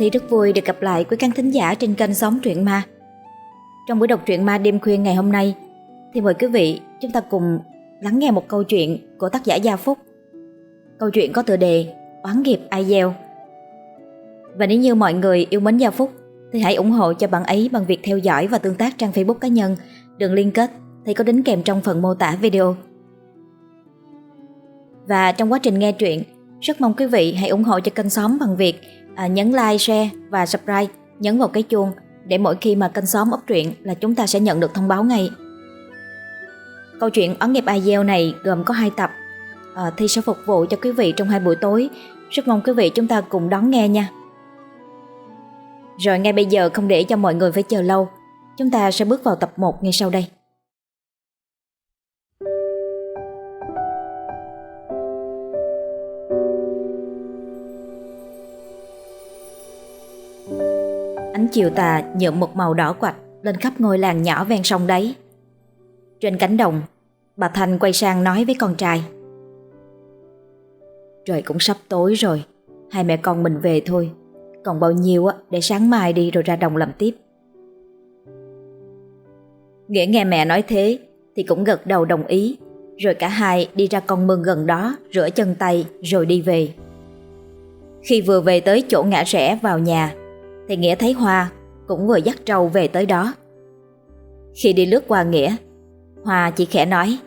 Thi rất vui được gặp lại quý khán thính giả trên kênh Sống Truyện Ma. Trong buổi đọc truyện ma đêm khuya ngày hôm nay, thì mời quý vị chúng ta cùng lắng nghe một câu chuyện của tác giả Gia Phúc. Câu chuyện có tựa đề Oán nghiệp ai gieo. Và nếu như mọi người yêu mến Gia Phúc, thì hãy ủng hộ cho bạn ấy bằng việc theo dõi và tương tác trang Facebook cá nhân. Đường liên kết thì có đính kèm trong phần mô tả video. Và trong quá trình nghe truyện, rất mong quý vị hãy ủng hộ cho kênh xóm bằng việc à, nhấn like, share và subscribe, nhấn vào cái chuông để mỗi khi mà kênh xóm ấp truyện là chúng ta sẽ nhận được thông báo ngay. Câu chuyện Ấn nghiệp ai gieo này gồm có hai tập, à, Thi sẽ phục vụ cho quý vị trong hai buổi tối. Rất mong quý vị chúng ta cùng đón nghe nha. Rồi ngay bây giờ không để cho mọi người phải chờ lâu, chúng ta sẽ bước vào tập 1 ngay sau đây. Ánh chiều tà nhuộm một màu đỏ quạch lên khắp ngôi làng nhỏ ven sông đấy. Trên cánh đồng, bà Thanh quay sang nói với con trai. Trời cũng sắp tối rồi, hai mẹ con mình về thôi. Còn bao nhiêu á để sáng mai đi rồi ra đồng làm tiếp. Nghĩa nghe mẹ nói thế thì cũng gật đầu đồng ý, rồi cả hai đi ra con mương gần đó rửa chân tay rồi đi về. Khi vừa về tới chỗ ngã rẽ vào nhà thì Nghĩa thấy Hoa cũng vừa dắt trâu về tới đó. Khi đi lướt qua Nghĩa, Hoa chỉ khẽ nói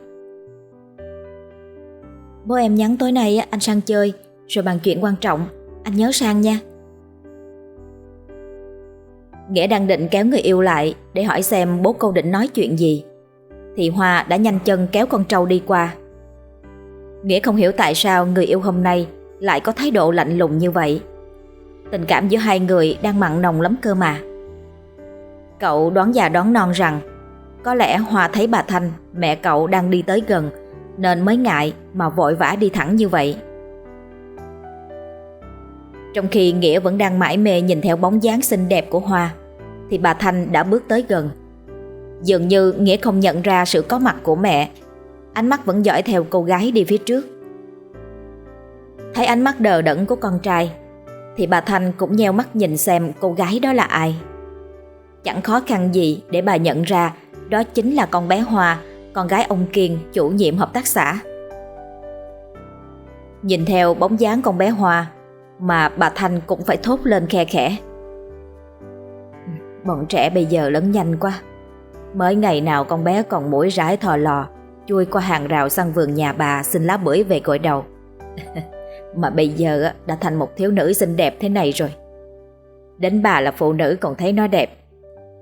Bố em nhắn tối nay anh sang chơi rồi bàn chuyện quan trọng, anh nhớ sang nha. Nghĩa đang định kéo người yêu lại để hỏi xem bố cô định nói chuyện gì. Thì Hoa đã nhanh chân kéo con trâu đi qua. Nghĩa không hiểu tại sao người yêu hôm nay lại có thái độ lạnh lùng như vậy. Tình cảm giữa hai người đang mặn nồng lắm cơ mà. Cậu đoán già đoán non rằng có lẽ Hoa thấy bà Thanh, mẹ cậu đang đi tới gần nên mới ngại mà vội vã đi thẳng như vậy. Trong khi Nghĩa vẫn đang mãi mê nhìn theo bóng dáng xinh đẹp của Hoa thì bà Thanh đã bước tới gần. Dường như Nghĩa không nhận ra sự có mặt của mẹ Ánh mắt vẫn dõi theo cô gái đi phía trước Thấy ánh mắt đờ đẫn của con trai thì bà Thanh cũng nheo mắt nhìn xem cô gái đó là ai. Chẳng khó khăn gì để bà nhận ra Đó chính là con bé Hoa, Con gái ông Kiên, chủ nhiệm hợp tác xã. Nhìn theo bóng dáng con bé Hoa, Mà bà Thanh cũng phải thốt lên khe khẽ. Bọn trẻ bây giờ lớn nhanh quá. Mới ngày nào con bé còn mũi rái thò lò, Chui qua hàng rào sang vườn nhà bà xin lá bưởi về gội đầu. Mà bây giờ đã thành một thiếu nữ xinh đẹp thế này rồi Đến bà là phụ nữ còn thấy nó đẹp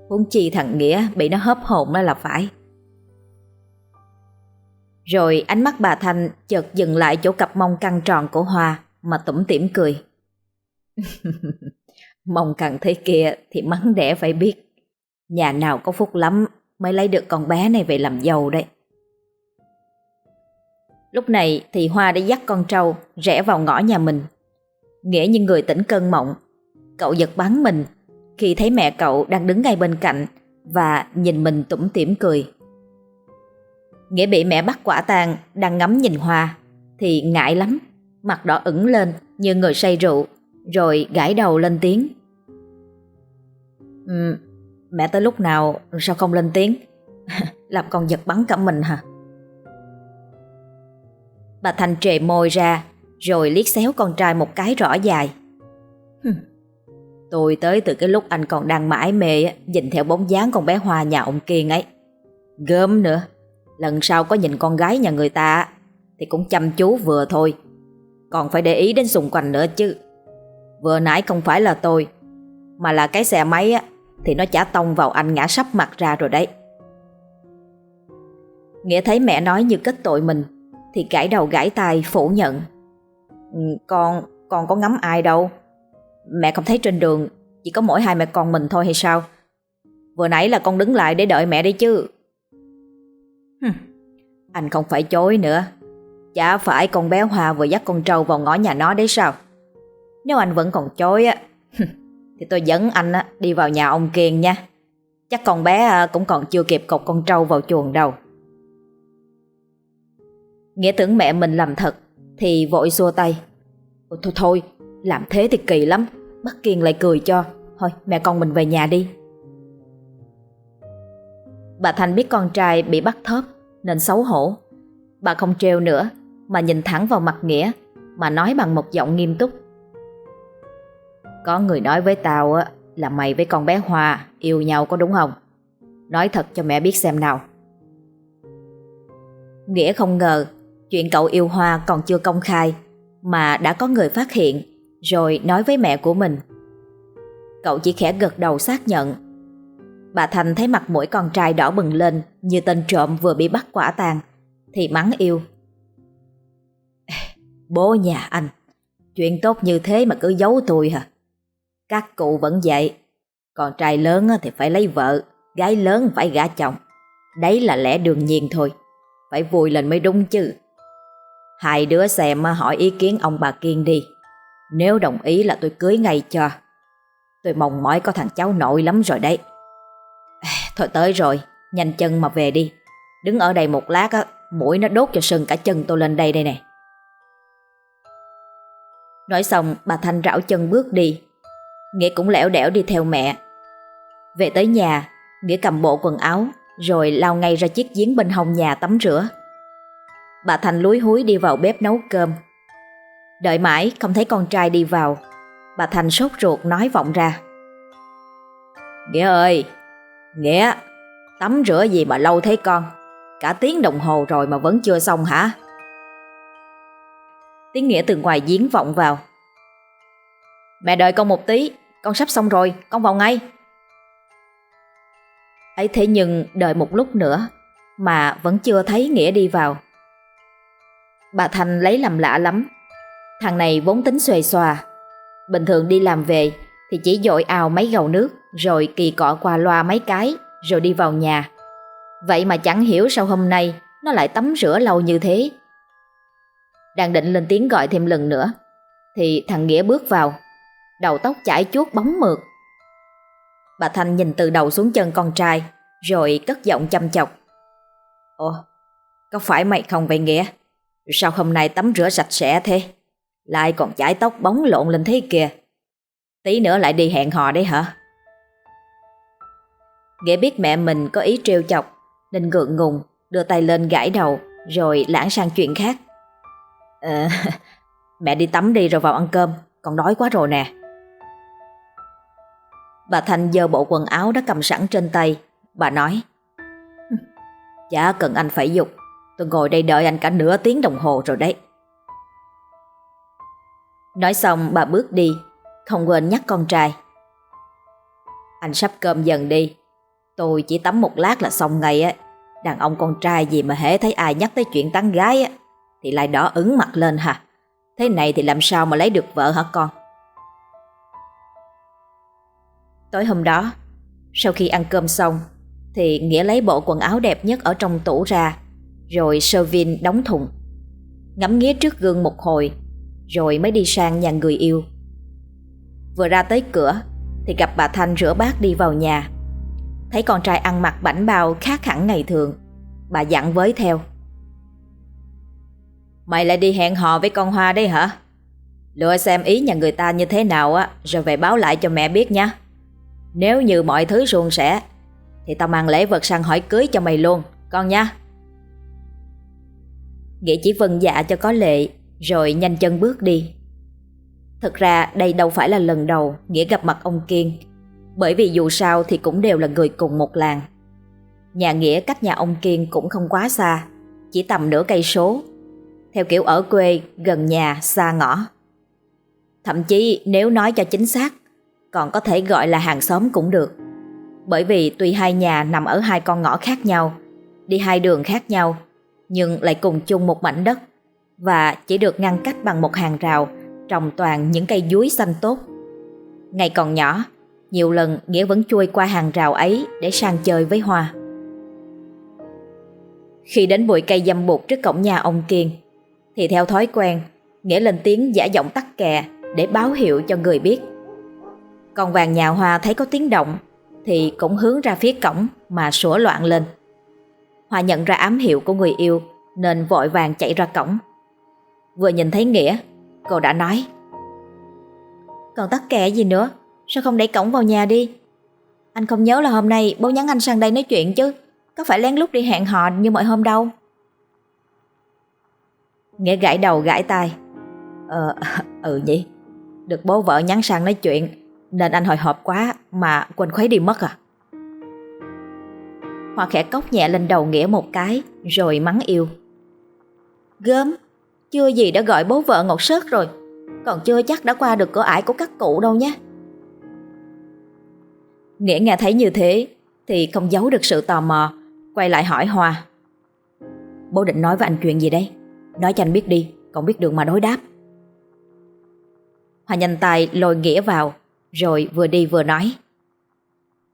Huống chi thằng Nghĩa bị nó hớp hồn đó là phải Rồi ánh mắt bà Thanh chợt dừng lại chỗ cặp mông căng tròn của Hoa Mà tủm tỉm cười. cười Mông căng thế kia thì mắng đẻ phải biết Nhà nào có phúc lắm mới lấy được con bé này về làm giàu đấy. Lúc này thì Hoa đã dắt con trâu rẽ vào ngõ nhà mình. Nghĩa như người tỉnh cơn mộng. Cậu giật bắn mình khi thấy mẹ cậu đang đứng ngay bên cạnh và nhìn mình tủm tỉm cười. Nghĩa bị mẹ bắt quả tang đang ngắm nhìn Hoa thì ngại lắm, mặt đỏ ửng lên như người say rượu rồi gãi đầu lên tiếng. Ừ, Mẹ tới lúc nào sao không lên tiếng Làm con giật bắn cả mình hả Bà Thành trề môi ra, Rồi liếc xéo con trai một cái rõ dài. Tôi tới từ cái lúc anh còn đang mãi mê Nhìn theo bóng dáng con bé Hoa nhà ông Kiên ấy. Gớm nữa, Lần sau có nhìn con gái nhà người ta Thì cũng chăm chú vừa thôi. Còn phải để ý đến xung quanh nữa chứ. Vừa nãy không phải là tôi, Mà là cái xe máy á, thì nó chả tông vào anh ngã sắp mặt ra rồi đấy. Nghĩa thấy mẹ nói như kết tội mình thì gãi đầu gãi tai phủ nhận. Ừ, con, con có ngắm ai đâu. Mẹ không thấy trên đường chỉ có mỗi hai mẹ con mình thôi hay sao? Vừa nãy là con đứng lại để đợi mẹ đấy chứ. Hừm, anh không phải chối nữa. Chả phải con bé Hoa vừa dắt con trâu vào ngõ nhà nó đấy sao? Nếu anh vẫn còn chối á, thì tôi dẫn anh đi vào nhà ông Kiên nha. Chắc con bé cũng còn chưa kịp cột con trâu vào chuồng đâu. Nghĩa tưởng mẹ mình làm thật thì vội xua tay. Thôi thôi, làm thế thì kỳ lắm. Bác Kiên lại cười cho. Thôi mẹ con mình về nhà đi. Bà Thành biết con trai bị bắt thớp Nên xấu hổ. Bà không trêu nữa Mà nhìn thẳng vào mặt Nghĩa Mà nói bằng một giọng nghiêm túc. Có người nói với tao á Là mày với con bé Hoa Yêu nhau có đúng không? Nói thật cho mẹ biết xem nào. Nghĩa không ngờ Chuyện cậu yêu Hoa còn chưa công khai, Mà đã có người phát hiện, Rồi nói với mẹ của mình. Cậu chỉ khẽ gật đầu xác nhận. Bà Thành thấy mặt mũi con trai đỏ bừng lên Như tên trộm vừa bị bắt quả tang, Thì mắng yêu. Bố nhà anh, Chuyện tốt như thế mà cứ giấu tôi hả? Các cụ vẫn vậy, Con trai lớn thì phải lấy vợ, Gái lớn phải gả chồng. Đấy là lẽ đương nhiên thôi, Phải vui lên mới đúng chứ. Hai đứa xem hỏi ý kiến ông bà Kiên đi. Nếu đồng ý là tôi cưới ngay cho. Tôi mong mỏi có thằng cháu nội lắm rồi đấy. À, thôi tới rồi, Nhanh chân mà về đi. Đứng ở đây một lát á, Mũi nó đốt cho sưng cả chân tôi lên đây đây nè. Nói xong, bà Thanh rảo chân bước đi. Nghĩa cũng lẻo đẻo đi theo mẹ. Về tới nhà, Nghĩa cầm bộ quần áo, Rồi lao ngay ra chiếc giếng bên hông nhà tắm rửa. Bà thành lúi húi đi vào bếp nấu cơm. Đợi mãi, không thấy con trai đi vào. Bà thành sốt ruột nói vọng ra. Nghĩa ơi! Nghĩa! Tắm rửa gì mà lâu thế con? Cả tiếng đồng hồ rồi mà vẫn chưa xong hả? Tiếng Nghĩa từ ngoài giếng vọng vào. Mẹ đợi con một tí, Con sắp xong rồi, Con vào ngay. Ấy thế nhưng đợi một lúc nữa Mà vẫn chưa thấy Nghĩa đi vào. Bà Thanh lấy làm lạ lắm. Thằng này vốn tính xuề xòa. Bình thường đi làm về Thì chỉ dội ào mấy gầu nước Rồi kỳ cọ qua loa mấy cái Rồi đi vào nhà. Vậy mà chẳng hiểu sao hôm nay Nó lại tắm rửa lâu như thế. Đang định lên tiếng gọi thêm lần nữa Thì thằng Nghĩa bước vào Đầu tóc chải chuốt bóng mượt. Bà Thanh nhìn từ đầu xuống chân con trai Rồi cất giọng chăm chọc. Ồ, có phải mày không vậy Nghĩa? Sao hôm nay tắm rửa sạch sẽ thế? Lại còn chải tóc bóng lộn lên thế kìa Tí nữa lại đi hẹn hò đấy hả? Nghĩa biết mẹ mình có ý trêu chọc Nên gượng ngùng Đưa tay lên gãi đầu Rồi lãng sang chuyện khác à, Mẹ đi tắm đi rồi vào ăn cơm Còn đói quá rồi nè Bà Thanh giơ bộ quần áo đã cầm sẵn trên tay Bà nói Chả cần anh phải dục Tôi ngồi đây đợi anh cả nửa tiếng đồng hồ rồi đấy. Nói xong, bà bước đi, Không quên nhắc con trai. Anh sắp cơm dần đi. Tôi chỉ tắm một lát là xong ngay á. Đàn ông con trai gì mà hễ thấy ai nhắc tới chuyện tán gái á, Thì lại đỏ ứng mặt lên hả? Thế này thì làm sao mà lấy được vợ hả con? Tối hôm đó, Sau khi ăn cơm xong, Thì Nghĩa lấy bộ quần áo đẹp nhất ở trong tủ ra rồi sơ vin đóng thùng. Ngắm nghía trước gương một hồi, Rồi mới đi sang nhà người yêu. Vừa ra tới cửa, Thì gặp bà Thanh rửa bát đi vào nhà. Thấy con trai ăn mặc bảnh bao khác hẳn ngày thường, Bà dặn với theo. Mày lại đi hẹn hò với con Hoa đấy hả? Lựa xem ý nhà người ta như thế nào á, Rồi về báo lại cho mẹ biết nha. Nếu như mọi thứ suôn sẻ, Thì tao mang lễ vật sang hỏi cưới cho mày luôn, Con nha. Nghĩa chỉ vâng dạ cho có lệ Rồi nhanh chân bước đi. Thực ra đây đâu phải là lần đầu Nghĩa gặp mặt ông Kiên Bởi vì dù sao thì cũng đều là người cùng một làng. Nhà Nghĩa cách nhà ông Kiên cũng không quá xa Chỉ tầm nửa cây số Theo kiểu ở quê, gần nhà, xa ngõ. Thậm chí nếu nói cho chính xác Còn có thể gọi là hàng xóm cũng được Bởi vì tuy hai nhà nằm ở hai con ngõ khác nhau Đi hai đường khác nhau nhưng lại cùng chung một mảnh đất. Và chỉ được ngăn cách bằng một hàng rào, Trồng toàn những cây dúi xanh tốt. Ngày còn nhỏ, Nhiều lần Nghĩa vẫn chui qua hàng rào ấy Để sang chơi với Hoa. Khi đến bụi cây dâm bụt trước cổng nhà ông Kiên, Thì theo thói quen, Nghĩa lên tiếng giả giọng tắc kè Để báo hiệu cho người biết. Còn vàng nhà Hoa thấy có tiếng động, Thì cũng hướng ra phía cổng Mà sủa loạn lên. Hòa nhận ra ám hiệu của người yêu Nên vội vàng chạy ra cổng. Vừa nhìn thấy Nghĩa Cô đã nói Còn tắc kè gì nữa? Sao không đẩy cổng vào nhà đi? Anh không nhớ là hôm nay bố nhắn anh sang đây nói chuyện chứ. Có phải lén lút đi hẹn hò như mọi hôm đâu? Nghĩa gãi đầu gãi tai Ờ, ừ nhỉ. Được bố vợ nhắn sang nói chuyện Nên anh hồi hộp quá Mà quên khuấy đi mất à. Hoa khẽ cốc nhẹ lên đầu Nghĩa một cái, Rồi mắng yêu. Gớm, Chưa gì đã gọi bố vợ ngột sớt rồi, Còn chưa chắc đã qua được cửa ải của các cụ đâu nhé. Nghĩa nghe thấy như thế Thì không giấu được sự tò mò, Quay lại hỏi Hoa. Bố định nói với anh chuyện gì đây? Nói cho anh biết đi, Còn biết đường mà đối đáp. Hoa nhanh tay lôi Nghĩa vào, Rồi vừa đi vừa nói.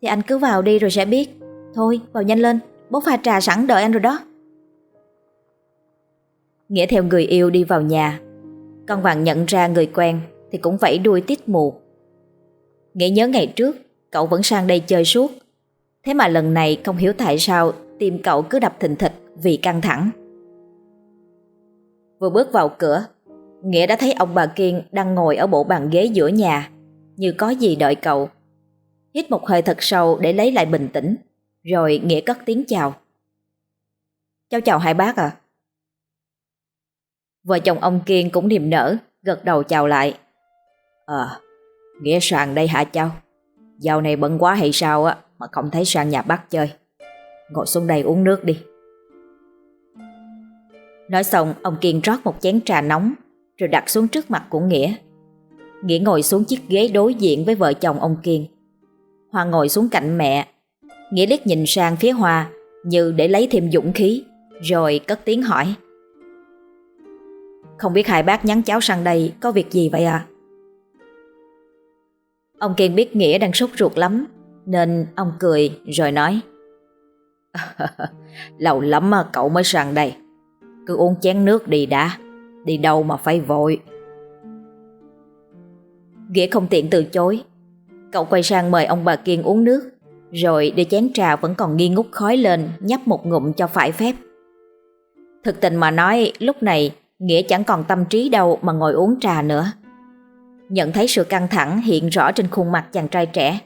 Thì anh cứ vào đi rồi sẽ biết. Thôi, vào nhanh lên. Bố pha trà sẵn đợi anh rồi đó. Nghĩa theo người yêu đi vào nhà. Con vàng nhận ra người quen Thì cũng vẫy đuôi tít mù. Nghĩa nhớ ngày trước, Cậu vẫn sang đây chơi suốt. Thế mà lần này không hiểu tại sao Tim cậu cứ đập thình thịch vì căng thẳng. Vừa bước vào cửa, Nghĩa đã thấy ông bà Kiên đang ngồi ở bộ bàn ghế giữa nhà, Như có gì đợi cậu. Hít một hơi thật sâu để lấy lại bình tĩnh. Rồi Nghĩa cất tiếng chào. Cháu chào hai bác à Vợ chồng ông Kiên cũng niềm nở, Gật đầu chào lại. Ờ Nghĩa sang đây hả cháu? Dạo này bận quá hay sao á, Mà không thấy sang nhà bác chơi. Ngồi xuống đây uống nước đi. Nói xong, ông Kiên rót một chén trà nóng, Rồi đặt xuống trước mặt của Nghĩa. Nghĩa ngồi xuống chiếc ghế đối diện với vợ chồng ông Kiên. Hoa ngồi xuống cạnh mẹ Nghĩa liếc nhìn sang phía Hòa Như để lấy thêm dũng khí, Rồi cất tiếng hỏi. Không biết hai bác nhắn cháu sang đây Có việc gì vậy à Ông Kiên biết Nghĩa đang sốt ruột lắm, Nên ông cười rồi nói. Lâu lắm mà cậu mới sang đây. Cứ uống chén nước đi đã, Đi đâu mà phải vội. Nghĩa không tiện từ chối. Cậu quay sang mời ông bà Kiên uống nước. Rồi đưa chén trà vẫn còn nghi ngút khói lên, Nhấp một ngụm cho phải phép. Thực tình mà nói, Lúc này Nghĩa chẳng còn tâm trí đâu mà ngồi uống trà nữa. Nhận thấy sự căng thẳng hiện rõ trên khuôn mặt chàng trai trẻ,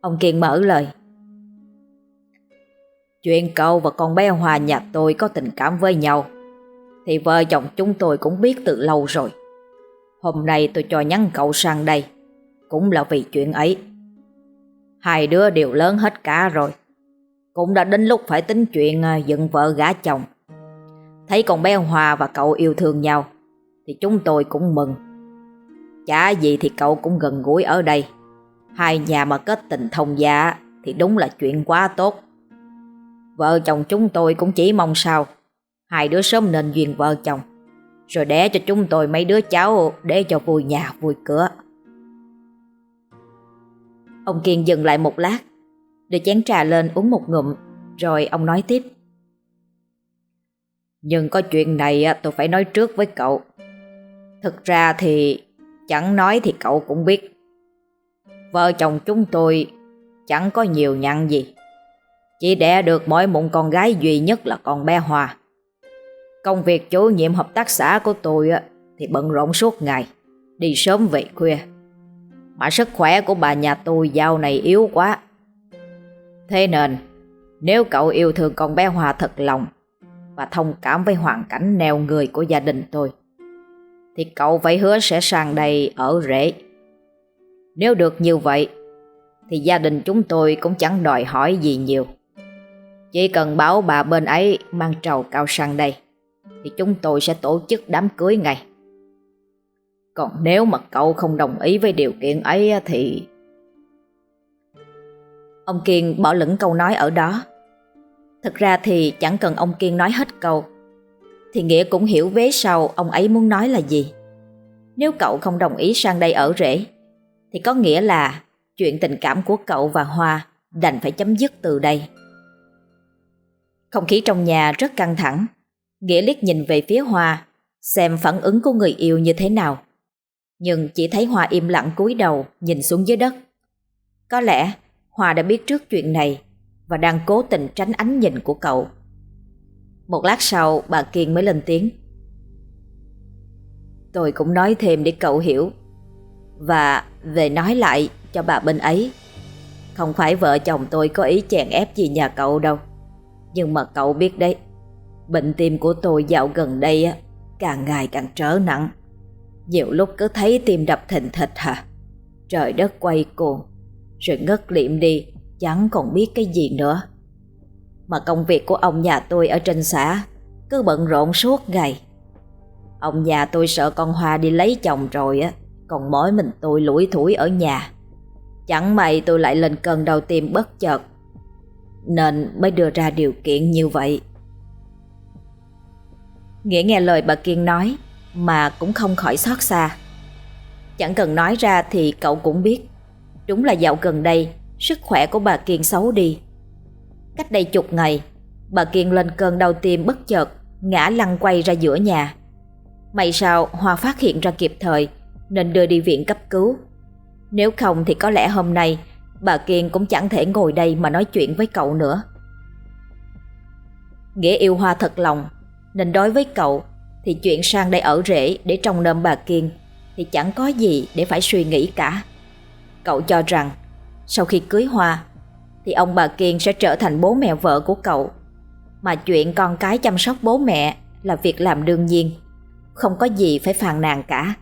Ông Kiên mở lời. Chuyện cậu và con bé Hòa nhà tôi có tình cảm với nhau, Thì vợ chồng chúng tôi cũng biết từ lâu rồi. Hôm nay tôi cho nhắn cậu sang đây, Cũng là vì chuyện ấy. Hai đứa đều lớn hết cả rồi. Cũng đã đến lúc phải tính chuyện à, dựng vợ gả chồng. Thấy con bé Hòa và cậu yêu thương nhau, Thì chúng tôi cũng mừng. Chả gì thì cậu cũng gần gũi ở đây. Hai nhà mà kết tình thông gia Thì đúng là chuyện quá tốt. Vợ chồng chúng tôi cũng chỉ mong sao, Hai đứa sớm nên duyên vợ chồng, Rồi đẻ cho chúng tôi mấy đứa cháu Để cho vui nhà vui cửa. Ông Kiên dừng lại một lát, Đưa chén trà lên uống một ngụm, Rồi ông nói tiếp. Nhưng có chuyện này tôi phải nói trước với cậu. Thực ra thì Chẳng nói thì cậu cũng biết. Vợ chồng chúng tôi Chẳng có nhiều nhận gì. Chỉ đẻ được mỗi một con gái duy nhất là con bé Hòa Công việc chủ nhiệm hợp tác xã của tôi Thì bận rộn suốt ngày, Đi sớm về khuya. Mà sức khỏe của bà nhà tôi dạo này yếu quá Thế nên Nếu cậu yêu thương con bé Hòa thật lòng Và thông cảm với hoàn cảnh neo người của gia đình tôi thì cậu phải hứa sẽ sang đây ở rễ. Nếu được như vậy, thì gia đình chúng tôi cũng chẳng đòi hỏi gì nhiều. Chỉ cần báo bà bên ấy mang trầu cao sang đây, thì chúng tôi sẽ tổ chức đám cưới ngay. Còn nếu mà cậu không đồng ý với điều kiện ấy thì... Ông Kiên bỏ lửng câu nói ở đó. Thực ra thì chẳng cần ông Kiên nói hết câu thì Nghĩa cũng hiểu vế sau ông ấy muốn nói là gì. Nếu cậu không đồng ý sang đây ở rễ, thì có nghĩa là chuyện tình cảm của cậu và Hoa đành phải chấm dứt từ đây. Không khí trong nhà rất căng thẳng. Nghĩa liếc nhìn về phía Hoa, xem phản ứng của người yêu như thế nào. Nhưng chỉ thấy hòa im lặng cúi đầu, nhìn xuống dưới đất. Có lẽ hòa đã biết trước chuyện này và đang cố tình tránh ánh nhìn của cậu. Một lát sau, bà Kiên mới lên tiếng Tôi cũng nói thêm để cậu hiểu Và về nói lại cho bà bên ấy Không phải vợ chồng tôi có ý chèn ép gì nhà cậu đâu Nhưng mà cậu biết đấy, Bệnh tim của tôi dạo gần đây càng ngày càng trở nặng nhiều lúc cứ thấy tim đập thình thịch hả? Trời đất quay cuồng. Rồi ngất liệm đi, Chẳng còn biết cái gì nữa. Mà công việc của ông nhà tôi ở trên xã Cứ bận rộn suốt ngày. Ông nhà tôi sợ con Hoa đi lấy chồng rồi á, Còn mỗi mình tôi lủi thủi ở nhà. Chẳng may tôi lại lên cơn đau tim bất chợt, Nên mới đưa ra điều kiện như vậy. Nghĩa nghe lời bà Kiên nói mà cũng không khỏi xót xa. Chẳng cần nói ra thì cậu cũng biết. Đúng là dạo gần đây, Sức khỏe của bà Kiên xấu đi. Cách đây chục ngày, Bà Kiên lên cơn đau tim bất chợt, Ngã lăn quay ra giữa nhà. May sao Hoa phát hiện ra kịp thời, Nên đưa đi viện cấp cứu. Nếu không thì có lẽ hôm nay, Bà Kiên cũng chẳng thể ngồi đây mà nói chuyện với cậu nữa. Nghĩa yêu Hoa thật lòng, Nên đối với cậu thì chuyện sang đây ở rễ để trông nom bà Kiên Thì chẳng có gì để phải suy nghĩ cả Cậu cho rằng, Sau khi cưới Hoa, Thì ông bà Kiên sẽ trở thành bố mẹ vợ của cậu Mà chuyện con cái chăm sóc bố mẹ Là việc làm đương nhiên, không có gì phải phàn nàn cả.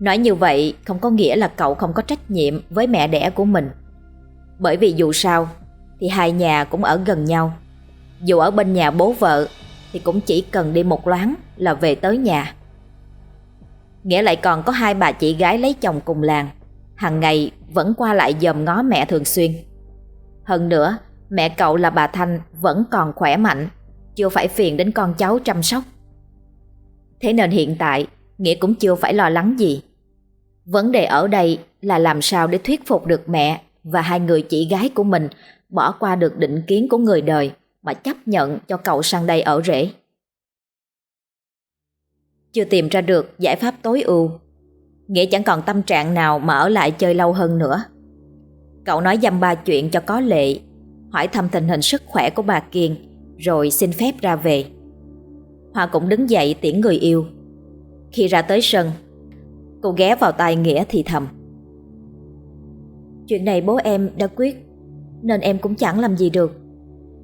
Nói như vậy không có nghĩa là cậu không có trách nhiệm với mẹ đẻ của mình. Bởi vì dù sao, thì hai nhà cũng ở gần nhau. Dù ở bên nhà bố vợ, thì cũng chỉ cần đi một loáng là về tới nhà. Nghĩa lại còn có hai bà chị gái lấy chồng cùng làng, hàng ngày vẫn qua lại dòm ngó mẹ thường xuyên. Hơn nữa, mẹ cậu là bà Thanh vẫn còn khỏe mạnh, chưa phải phiền đến con cháu chăm sóc. Thế nên hiện tại Nghĩa cũng chưa phải lo lắng gì Vấn đề ở đây là làm sao để thuyết phục được mẹ Và hai người chị gái của mình Bỏ qua được định kiến của người đời Mà chấp nhận cho cậu sang đây ở rễ chưa tìm ra được giải pháp tối ưu. Nghĩa chẳng còn tâm trạng nào mà ở lại chơi lâu hơn nữa. Cậu nói dăm ba chuyện cho có lệ, Hỏi thăm tình hình sức khỏe của bà Kiên, Rồi xin phép ra về. Hoa cũng đứng dậy tiễn người yêu. Khi ra tới sân, Cô ghé vào tai Nghĩa thì thầm. Chuyện này bố em đã quyết, Nên em cũng chẳng làm gì được.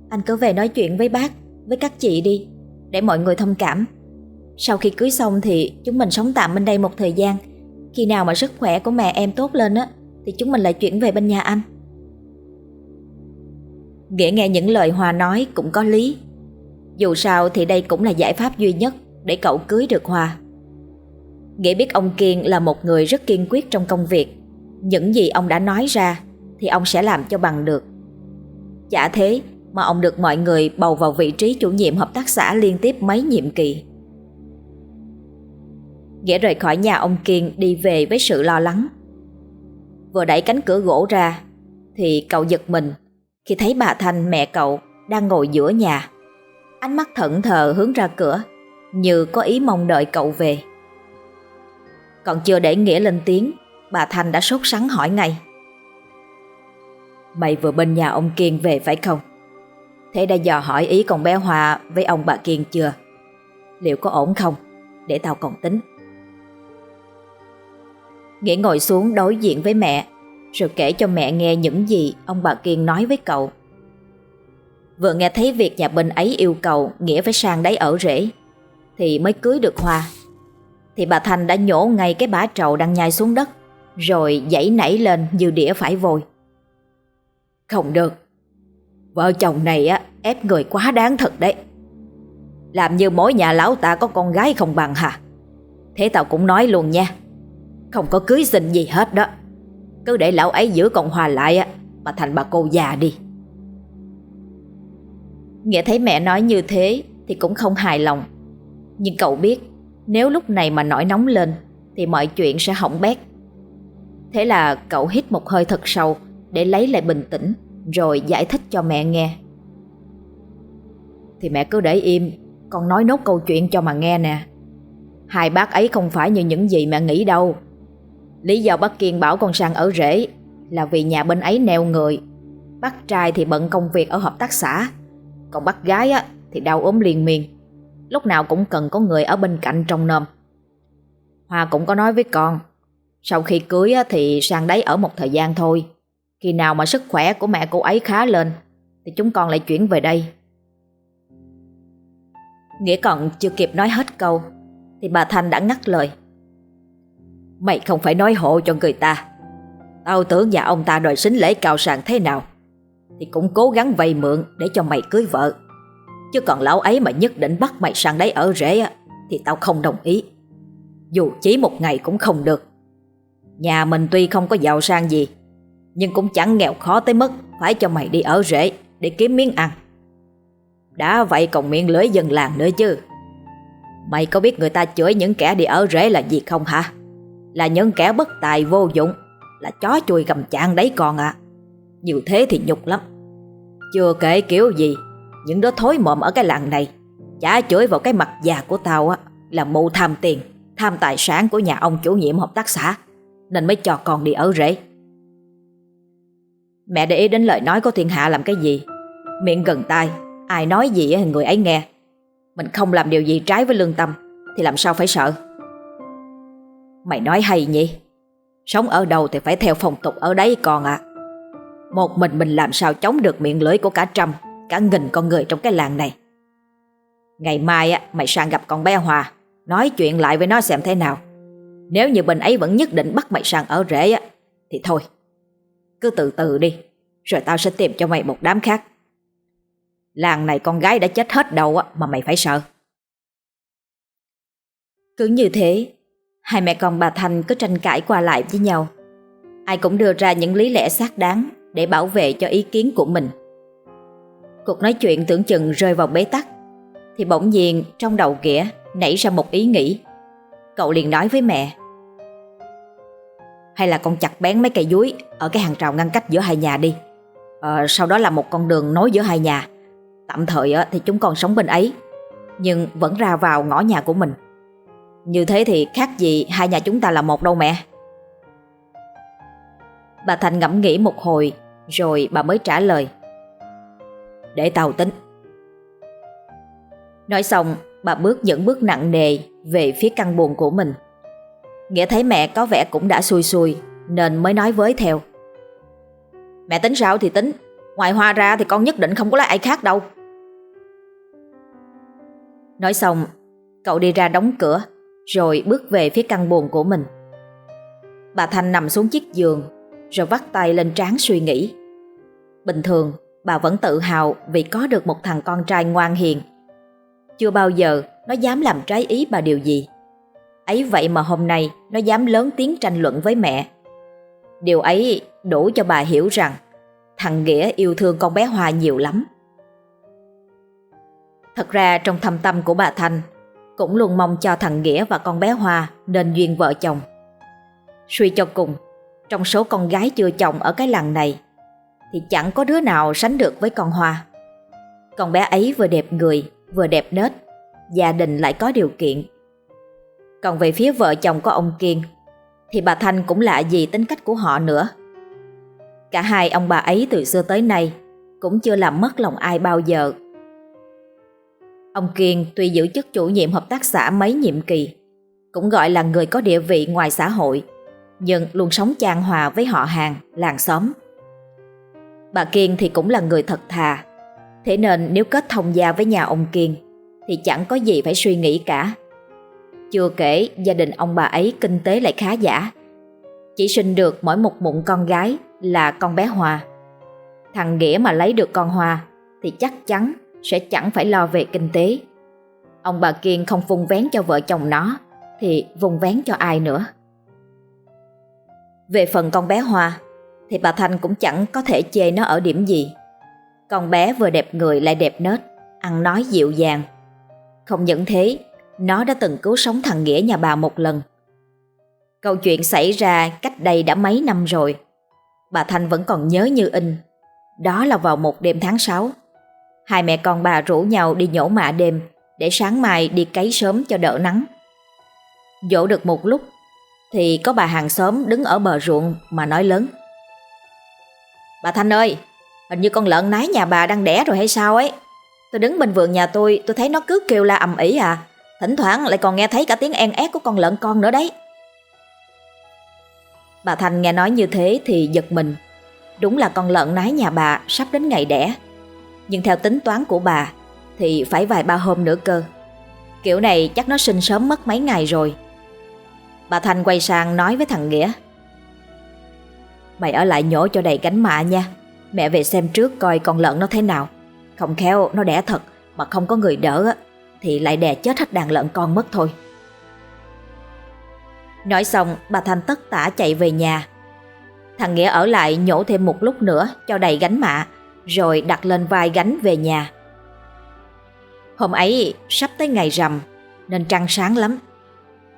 Anh cứ về nói chuyện với bác, Với các chị đi, Để mọi người thông cảm. Sau khi cưới xong thì chúng mình sống tạm bên đây một thời gian Khi nào mà sức khỏe của mẹ em tốt lên á, Thì chúng mình lại chuyển về bên nhà anh Nghĩa nghe những lời Hòa nói cũng có lý dù sao thì đây cũng là giải pháp duy nhất để cậu cưới được hòa. Nghĩa biết ông Kiên là một người rất kiên quyết trong công việc. Những gì ông đã nói ra thì ông sẽ làm cho bằng được. Chả thế mà ông được mọi người bầu vào vị trí chủ nhiệm hợp tác xã liên tiếp mấy nhiệm kỳ. Nghĩa rời khỏi nhà ông Kiên đi về với sự lo lắng. Vừa đẩy cánh cửa gỗ ra, thì cậu giật mình khi thấy bà Thanh mẹ cậu đang ngồi giữa nhà. Ánh mắt thận thờ hướng ra cửa, Như có ý mong đợi cậu về Còn chưa để Nghĩa lên tiếng, Bà Thanh đã sốt sắng hỏi ngay Mày vừa bên nhà ông Kiên về phải không? Thế đã dò hỏi ý con bé Hòa với ông bà Kiên chưa? Liệu có ổn không? Để tao còn tính Nghĩa ngồi xuống đối diện với mẹ, Rồi kể cho mẹ nghe những gì ông bà Kiên nói với cậu. Vừa nghe thấy việc nhà bên ấy yêu cầu Nghĩa phải sang đấy ở rễ, Thì mới cưới được Hoa. Thì bà Thanh đã nhổ ngay cái bả trầu đang nhai xuống đất, Rồi dãy nảy lên như đĩa phải vôi. Không được. Vợ chồng này á, ép người quá đáng thật đấy. Làm như mỗi nhà lão ta có con gái không bằng hả? Thế tao cũng nói luôn nha. Không có cưới xin gì hết đó Cứ để lão ấy giữ con Hòa lại á Mà thành bà cô già đi Nghĩa thấy mẹ nói như thế thì cũng không hài lòng. Nhưng cậu biết nếu lúc này mà nổi nóng lên thì mọi chuyện sẽ hỏng bét. Thế là cậu hít một hơi thật sâu để lấy lại bình tĩnh rồi giải thích cho mẹ nghe. Thì mẹ cứ để im, con nói nốt câu chuyện cho mà nghe nè. Hai bác ấy không phải như những gì mẹ nghĩ đâu. Lý do bác Kiên bảo con sang ở rễ là vì nhà bên ấy neo người. Bác trai thì bận công việc ở hợp tác xã còn bác gái á, thì đau ốm liền miên Lúc nào cũng cần có người ở bên cạnh trong nôm Hoa cũng có nói với con, Sau khi cưới thì sang đấy ở một thời gian thôi. Khi nào mà sức khỏe của mẹ cô ấy khá lên, thì chúng con lại chuyển về đây. Nghĩa còn chưa kịp nói hết câu, thì bà Thanh đã ngắt lời. Mày không phải nói hộ cho người ta. Tao tưởng nhà ông ta đòi xính lễ cao sàng thế nào thì cũng cố gắng vay mượn để cho mày cưới vợ. Chứ còn lão ấy mà nhất định bắt mày sang đấy ở rễ thì tao không đồng ý. Dù chỉ một ngày cũng không được. Nhà mình tuy không có giàu sang gì, nhưng cũng chẳng nghèo khó tới mức phải cho mày đi ở rễ để kiếm miếng ăn. Đã vậy còn miệng lưới dân làng nữa chứ. Mày có biết người ta chửi những kẻ đi ở rễ là gì không hả? Là những kẻ bất tài vô dụng, là chó chui gầm chạng đấy con ạ. À. nhiều thế thì nhục lắm. Chưa kể kiểu gì, những đứa thối mồm ở cái làng này chả chửi vào cái mặt già của tao á là mụ tham tiền, tham tài sản của nhà ông chủ nhiệm hợp tác xã nên mới cho con đi ở rễ. Mẹ để ý đến lời nói của thiên hạ làm cái gì Miệng gần tai Ai nói gì thì người ấy nghe Mình không làm điều gì trái với lương tâm Thì làm sao phải sợ Mày nói hay nhỉ? Sống ở đâu thì phải theo phong tục ở đấy con ạ. Một mình mình làm sao chống được miệng lưỡi của cả trăm Cả nghìn con người trong cái làng này? Ngày mai á, mày sang gặp con bé Hòa Nói chuyện lại với nó xem thế nào. Nếu như bên ấy vẫn nhất định bắt mày sang ở rễ á, Thì thôi. Cứ từ từ đi Rồi tao sẽ tìm cho mày một đám khác. Làng này con gái đã chết hết đầu á Mà mày phải sợ. Cứ như thế Hai mẹ con bà Thanh cứ tranh cãi qua lại với nhau. Ai cũng đưa ra những lý lẽ xác đáng Để bảo vệ cho ý kiến của mình. Cuộc nói chuyện tưởng chừng rơi vào bế tắc Thì bỗng nhiên trong đầu Nghĩa Nảy ra một ý nghĩ. Cậu liền nói với mẹ hay là con chặt bén mấy cây dúi Ở cái hàng rào ngăn cách giữa hai nhà đi. À, Sau đó là một con đường nối giữa hai nhà. Tạm thời thì chúng con sống bên ấy Nhưng vẫn ra vào ngõ nhà của mình. Như thế thì khác gì Hai nhà chúng ta là một đâu mẹ. Bà Thành ngẫm nghĩ một hồi, Rồi bà mới trả lời. Để tao tính. Nói xong, bà bước những bước nặng nề Về phía căn buồn của mình. Nghĩa thấy mẹ có vẻ cũng đã xui xui, Nên mới nói với theo. Mẹ tính sao thì tính, Ngoài hoa ra thì con nhất định không có lấy ai khác đâu. Nói xong, Cậu đi ra đóng cửa. Rồi bước về phía căn buồn của mình Bà Thanh nằm xuống chiếc giường, Rồi vắt tay lên trán suy nghĩ Bình thường, bà vẫn tự hào Vì có được một thằng con trai ngoan hiền Chưa bao giờ nó dám làm trái ý bà điều gì Ấy vậy mà hôm nay nó dám lớn tiếng tranh luận với mẹ. Điều ấy đủ cho bà hiểu rằng thằng Nghĩa yêu thương con bé Hoa nhiều lắm. Thật ra trong thâm tâm của bà Thanh cũng luôn mong cho thằng Nghĩa và con bé Hoa nên duyên vợ chồng. Suy cho cùng, trong số con gái chưa chồng ở cái làng này thì chẳng có đứa nào sánh được với con Hoa. Con bé ấy vừa đẹp người, vừa đẹp nết, gia đình lại có điều kiện còn về phía vợ chồng của ông Kiên Thì bà Thanh cũng lạ gì tính cách của họ nữa Cả hai ông bà ấy từ xưa tới nay Cũng chưa làm mất lòng ai bao giờ Ông Kiên tuy giữ chức chủ nhiệm hợp tác xã mấy nhiệm kỳ Cũng gọi là người có địa vị ngoài xã hội Nhưng luôn sống chan hòa với họ hàng, làng xóm. Bà Kiên thì cũng là người thật thà Thế nên nếu kết thông gia với nhà ông Kiên Thì chẳng có gì phải suy nghĩ cả. Chưa kể gia đình ông bà ấy kinh tế lại khá giả Chỉ sinh được mỗi một mụn con gái là con bé Hòa. Thằng Nghĩa mà lấy được con Hòa Thì chắc chắn sẽ chẳng phải lo về kinh tế Ông bà Kiên không vung vén cho vợ chồng nó, Thì vung vén cho ai nữa Về phần con bé Hoa, Thì bà Thanh cũng chẳng có thể chê nó ở điểm gì Con bé vừa đẹp người lại đẹp nết, Ăn nói dịu dàng Không những thế, nó đã từng cứu sống thằng Nghĩa nhà bà một lần. Câu chuyện xảy ra cách đây đã mấy năm rồi. Bà Thanh vẫn còn nhớ như in. Đó là vào một đêm tháng 6. Hai mẹ con bà rủ nhau đi nhổ mạ đêm để sáng mai đi cấy sớm cho đỡ nắng. Dỗ được một lúc thì có bà hàng xóm đứng ở bờ ruộng mà nói lớn. Bà Thanh ơi, hình như con lợn nái nhà bà đang đẻ rồi hay sao ấy. Tôi đứng bên vườn nhà tôi, tôi thấy nó cứ kêu la ầm ĩ à. Thỉnh thoảng lại còn nghe thấy cả tiếng en ép của con lợn con nữa đấy Bà Thanh nghe nói như thế thì giật mình. Đúng là con lợn nái nhà bà sắp đến ngày đẻ. Nhưng theo tính toán của bà, thì phải vài ba hôm nữa cơ. Kiểu này chắc nó sinh sớm mất mấy ngày rồi. Bà Thanh quay sang nói với thằng Nghĩa. Mày ở lại nhổ cho đầy cánh mạ nha. Mẹ về xem trước coi con lợn nó thế nào. Không khéo, nó đẻ thật, mà không có người đỡ thì lại đè chết hết đàn lợn con mất thôi. Nói xong, bà Thanh tất tả chạy về nhà. Thằng Nghĩa ở lại nhổ thêm một lúc nữa cho đầy gánh mạ rồi đặt lên vai gánh về nhà. Hôm ấy sắp tới ngày rằm nên trăng sáng lắm.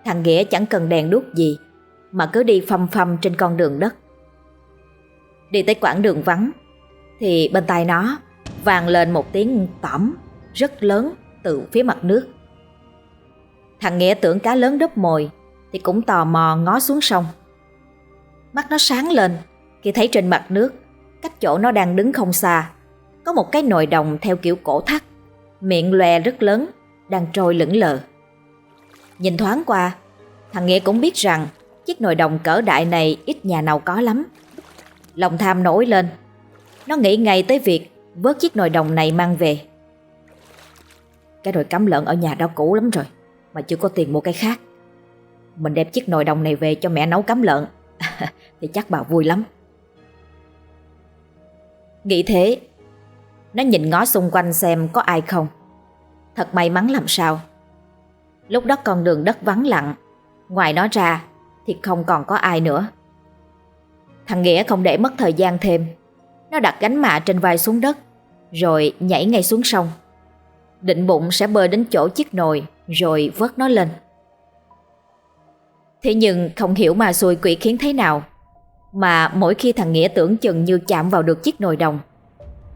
Thằng Nghĩa chẳng cần đèn đuốc gì mà cứ đi phăm phăm trên con đường đất. Đi tới quãng đường vắng thì bên tai nó vang lên một tiếng tỏm rất lớn từ phía mặt nước. Thằng Nghĩa tưởng cá lớn đớp mồi thì cũng tò mò ngó xuống sông. Mắt nó sáng lên khi thấy trên mặt nước, cách chỗ nó đang đứng không xa, có một cái nồi đồng theo kiểu cổ thắt, miệng lòe rất lớn, đang trôi lững lờ. Nhìn thoáng qua, thằng Nghĩa cũng biết rằng chiếc nồi đồng cỡ đại này ít nhà nào có lắm. Lòng tham nổi lên, nó nghĩ ngay tới việc vớt chiếc nồi đồng này mang về. Cái nồi cắm lợn ở nhà đó cũ lắm rồi, mà chưa có tiền mua cái khác. Mình đem chiếc nồi đồng này về cho mẹ nấu cắm lợn Thì chắc bà vui lắm Nghĩ thế. Nó nhìn ngó xung quanh xem có ai không. Thật may mắn làm sao. Lúc đó con đường đất vắng lặng. Ngoài nó ra Thì không còn có ai nữa. Thằng Nghĩa không để mất thời gian thêm. Nó đặt gánh mạ trên vai xuống đất, Rồi nhảy ngay xuống sông. Định bụng sẽ bơi đến chỗ chiếc nồi, Rồi vớt nó lên. Thế nhưng không hiểu mà xui quỷ khiến thế nào. Mà mỗi khi thằng Nghĩa tưởng chừng như chạm vào được chiếc nồi đồng,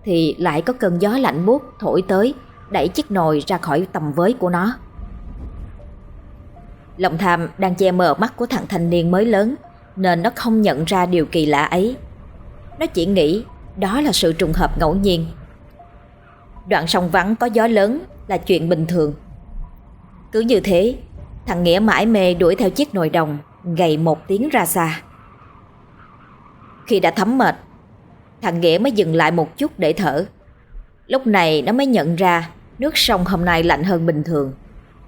Thì lại có cơn gió lạnh buốt thổi tới, Đẩy chiếc nồi ra khỏi tầm với của nó. Lòng tham đang che mờ mắt của thằng thanh niên mới lớn, Nên nó không nhận ra điều kỳ lạ ấy. Nó chỉ nghĩ đó là sự trùng hợp ngẫu nhiên. Đoạn sông vắng có gió lớn là chuyện bình thường. Cứ như thế, Thằng Nghĩa mãi mê đuổi theo chiếc nồi đồng Gầy một tiếng ra xa. Khi đã thấm mệt. Thằng Nghĩa mới dừng lại một chút để thở. Lúc này nó mới nhận ra Nước sông hôm nay lạnh hơn bình thường.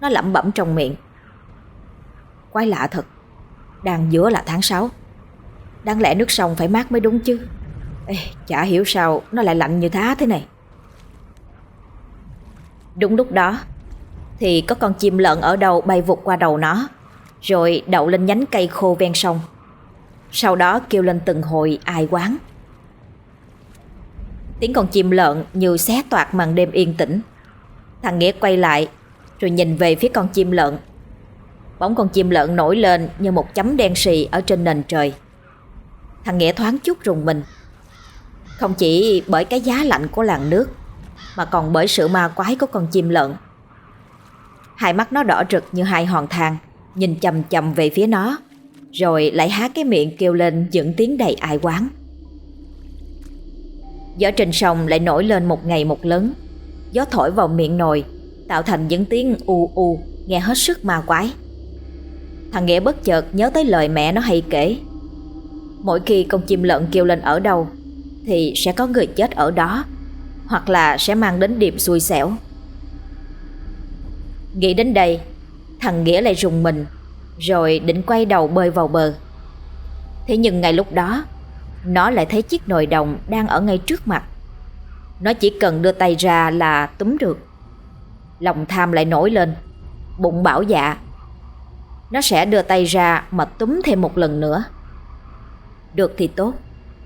Nó lẩm bẩm trong miệng. Quái lạ thật Đang giữa là tháng 6 Đáng lẽ nước sông phải mát mới đúng chứ. Ê, Chả hiểu sao nó lại lạnh như thá thế này. Đúng lúc đó thì có con chim lợn ở đầu bay vụt qua đầu nó, rồi đậu lên nhánh cây khô ven sông. Sau đó kêu lên từng hồi ai quán. Tiếng con chim lợn như xé toạc màn đêm yên tĩnh. Thằng Nghĩa quay lại, rồi nhìn về phía con chim lợn. Bóng con chim lợn nổi lên như một chấm đen xì ở trên nền trời. Thằng Nghĩa thoáng chút rùng mình. Không chỉ bởi cái giá lạnh của làng nước, mà còn bởi sự ma quái của con chim lợn. Hai mắt nó đỏ rực như hai hòn thang Nhìn chầm chầm về phía nó rồi lại há cái miệng kêu lên Những tiếng đầy ai quán. Gió trên sông lại nổi lên một ngày một lớn. Gió thổi vào miệng nồi, Tạo thành những tiếng u u, Nghe hết sức ma quái. Thằng Nghĩa bất chợt nhớ tới lời mẹ nó hay kể. Mỗi khi con chim lợn kêu lên ở đâu, Thì sẽ có người chết ở đó, Hoặc là sẽ mang đến điểm xui xẻo. Nghĩ đến đây, Thằng Nghĩa lại rùng mình. Rồi định quay đầu bơi vào bờ. Thế nhưng ngay lúc đó, Nó lại thấy chiếc nồi đồng đang ở ngay trước mặt. Nó chỉ cần đưa tay ra là túm được. Lòng tham lại nổi lên, Bụng bảo dạ. Nó sẽ đưa tay ra mà túm thêm một lần nữa. Được thì tốt,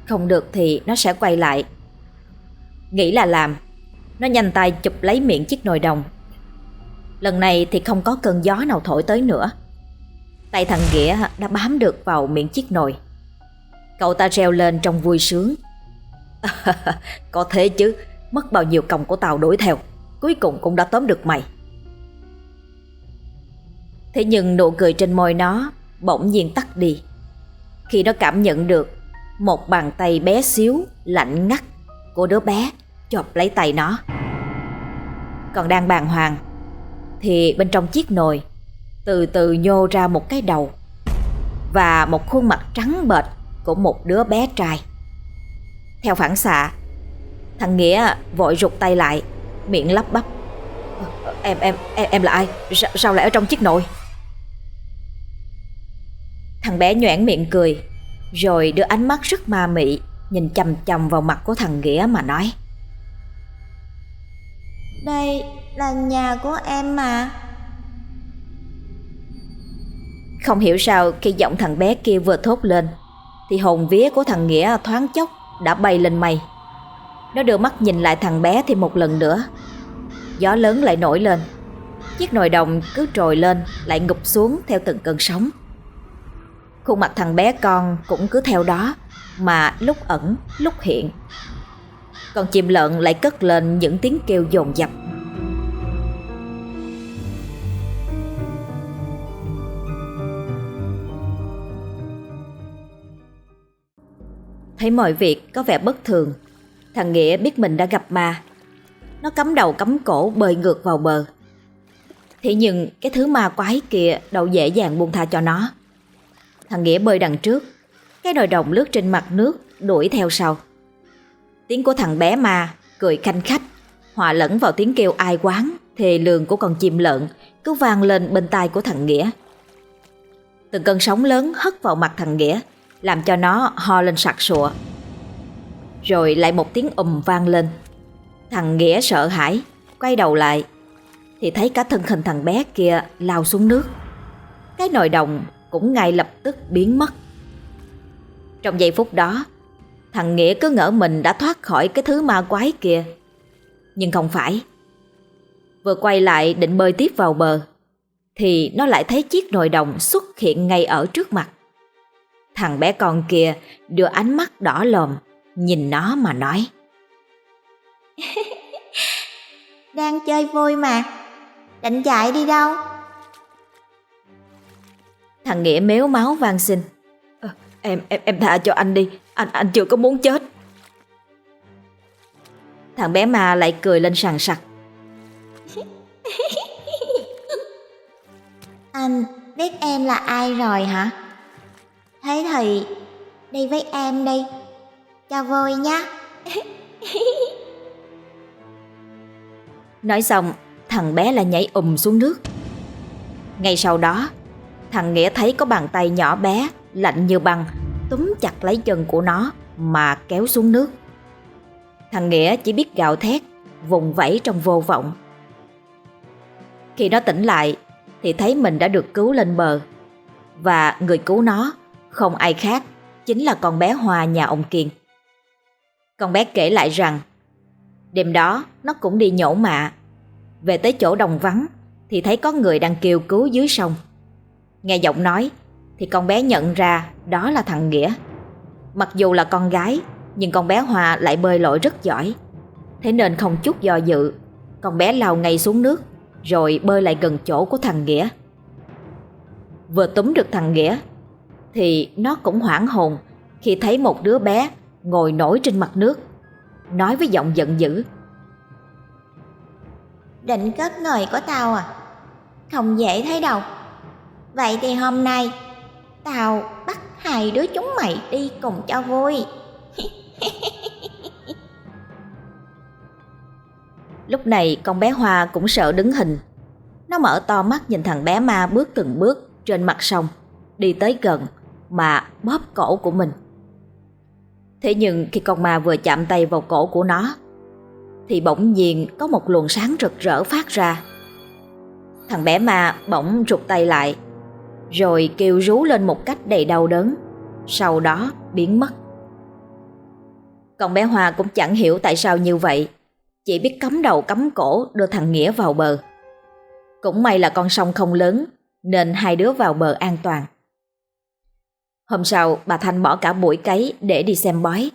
Không được thì nó sẽ quay lại. Nghĩ là làm, Nó nhanh tay chụp lấy miệng chiếc nồi đồng. Lần này thì không có cơn gió nào thổi tới nữa. Tay thằng Nghĩa đã bám được vào miệng chiếc nồi. Cậu ta reo lên trong vui sướng. Có thế chứ, Mất bao nhiêu công của tao đuổi theo, Cuối cùng cũng đã tóm được mày. Thế nhưng nụ cười trên môi nó Bỗng nhiên tắt đi. Khi nó cảm nhận được Một bàn tay bé xíu, Lạnh ngắt Của đứa bé chọc lấy tay nó. Còn đang bàng hoàng, thì bên trong chiếc nồi từ từ nhô ra một cái đầu. và một khuôn mặt trắng bệch của một đứa bé trai. Theo phản xạ, thằng Nghĩa vội rụt tay lại, miệng lắp bắp. Em em em em là ai? Sao, sao lại ở trong chiếc nồi? Thằng bé nhoẻn miệng cười, rồi đưa ánh mắt rất ma mị nhìn chầm chầm vào mặt của thằng Nghĩa mà nói. Đây là nhà của em mà. Không hiểu sao khi giọng thằng bé kia vừa thốt lên, Thì hồn vía của thằng Nghĩa thoáng chốc đã bay lên mây. Nó đưa mắt nhìn lại thằng bé thêm một lần nữa. Gió lớn lại nổi lên. Chiếc nồi đồng cứ trồi lên, lại ngụp xuống theo từng cơn sóng. Khuôn mặt thằng bé con cũng cứ theo đó, Mà lúc ẩn, lúc hiện. Còn chim lợn lại cất lên những tiếng kêu dồn dập. Thấy mọi việc có vẻ bất thường. Thằng Nghĩa biết mình đã gặp ma. Nó cắm đầu cắm cổ bơi ngược vào bờ. Thế nhưng cái thứ ma quái kia đâu dễ dàng buông tha cho nó. Thằng Nghĩa bơi đằng trước, Cái nồi đồng lướt trên mặt nước đuổi theo sau. Tiếng của thằng bé ma cười khanh khách, Hòa lẫn vào tiếng kêu ai quán, Thề lường của con chim lợn Cứ vang lên bên tai của thằng Nghĩa. Từng cơn sóng lớn hất vào mặt thằng Nghĩa làm cho nó ho lên sặc sụa. Rồi lại một tiếng ùm vang lên. Thằng Nghĩa sợ hãi, quay đầu lại, thì thấy cả thân hình thằng bé kia lao xuống nước. Cái nồi đồng cũng ngay lập tức biến mất. Trong giây phút đó, thằng Nghĩa cứ ngỡ mình đã thoát khỏi cái thứ ma quái kia. Nhưng không phải. Vừa quay lại định bơi tiếp vào bờ, thì nó lại thấy chiếc nồi đồng xuất hiện ngay ở trước mặt. Thằng bé con kia đưa ánh mắt đỏ lòm nhìn nó mà nói. Đang chơi vui mà, định chạy đi đâu? Thằng Nghĩa méo máu van xin. À, em em em tha cho anh đi, anh anh chưa có muốn chết. Thằng bé ma lại cười lên sằng sặc. anh biết em là ai rồi hả? Thế thì, đi với em đi. Cho vui nhé Nói xong, thằng bé lại nhảy ùm xuống nước. Ngay sau đó, Thằng Nghĩa thấy có bàn tay nhỏ bé, Lạnh như băng, Túm chặt lấy chân của nó Mà kéo xuống nước. Thằng Nghĩa chỉ biết gào thét, Vùng vẫy trong vô vọng. Khi nó tỉnh lại, Thì thấy mình đã được cứu lên bờ, Và người cứu nó không ai khác, chính là con bé Hoa nhà ông Kiên. Con bé kể lại rằng, đêm đó nó cũng đi nhổ mạ. Về tới chỗ đồng vắng thì thấy có người đang kêu cứu dưới sông. Nghe giọng nói thì con bé nhận ra đó là thằng Nghĩa. Mặc dù là con gái, nhưng con bé Hoa lại bơi lội rất giỏi. Thế nên không chút do dự, con bé lao ngay xuống nước rồi bơi lại gần chỗ của thằng Nghĩa. Vừa túm được thằng Nghĩa thì nó cũng hoảng hồn khi thấy một đứa bé ngồi nổi trên mặt nước, nói với giọng giận dữ. Định cất người của tao à? Không dễ thấy đâu. Vậy thì hôm nay tao bắt hai đứa chúng mày đi cùng cho vui. Lúc này con bé Hoa cũng sợ đứng hình. Nó mở to mắt nhìn thằng bé ma bước từng bước trên mặt sông, đi tới gần mà bóp cổ của mình. Thế nhưng khi con ma vừa chạm tay vào cổ của nó thì bỗng nhiên có một luồng sáng rực rỡ phát ra. Thằng bé ma bỗng rụt tay lại rồi kêu rú lên một cách đầy đau đớn, sau đó biến mất. Còn bé Hoa cũng chẳng hiểu tại sao như vậy, chỉ biết cắm đầu cắm cổ đưa thằng Nghĩa vào bờ. Cũng may là con sông không lớn nên hai đứa vào bờ an toàn. Hôm sau bà Thanh bỏ cả buổi cấy để đi xem bói.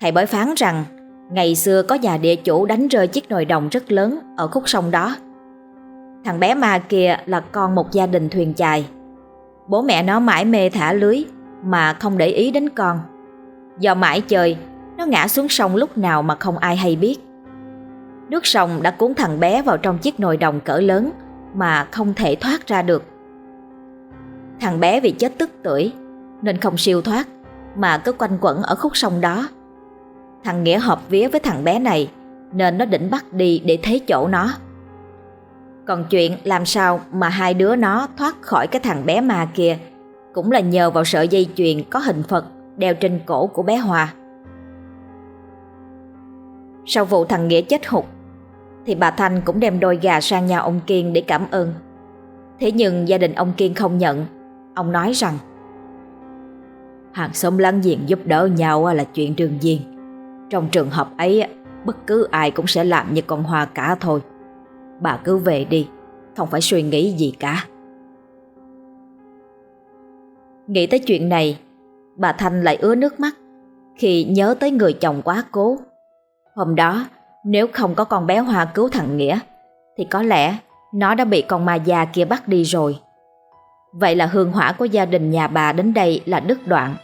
Thầy bói phán rằng ngày xưa có nhà địa chủ đánh rơi chiếc nồi đồng rất lớn ở khúc sông đó. Thằng bé ma kia là con một gia đình thuyền chài. Bố mẹ nó mãi mê thả lưới mà không để ý đến con. Do mãi chơi, nó ngã xuống sông lúc nào mà không ai hay biết. Nước sông đã cuốn thằng bé vào trong chiếc nồi đồng cỡ lớn mà không thể thoát ra được. Thằng bé vì chết tức tuổi nên không siêu thoát, Mà cứ quanh quẩn ở khúc sông đó. Thằng Nghĩa hợp vía với thằng bé này, Nên nó định bắt đi để thấy chỗ nó. Còn chuyện làm sao mà hai đứa nó thoát khỏi cái thằng bé ma kia Cũng là nhờ vào sợi dây chuyền có hình Phật đeo trên cổ của bé Hòa Sau vụ thằng Nghĩa chết hụt, Thì bà Thanh cũng đem đôi gà sang nhà ông Kiên để cảm ơn. Thế nhưng gia đình ông Kiên không nhận. Ông nói rằng Hàng xóm láng giềng giúp đỡ nhau là chuyện đương nhiên. Trong trường hợp ấy Bất cứ ai cũng sẽ làm như con Hoa cả thôi. Bà cứ về đi, Không phải suy nghĩ gì cả. Nghĩ tới chuyện này, Bà Thanh lại ứa nước mắt Khi nhớ tới người chồng quá cố. Hôm đó, Nếu không có con bé Hoa cứu thằng Nghĩa, Thì có lẽ Nó đã bị con ma già kia bắt đi rồi. Vậy là hương hỏa của gia đình nhà bà đến đây là đứt đoạn.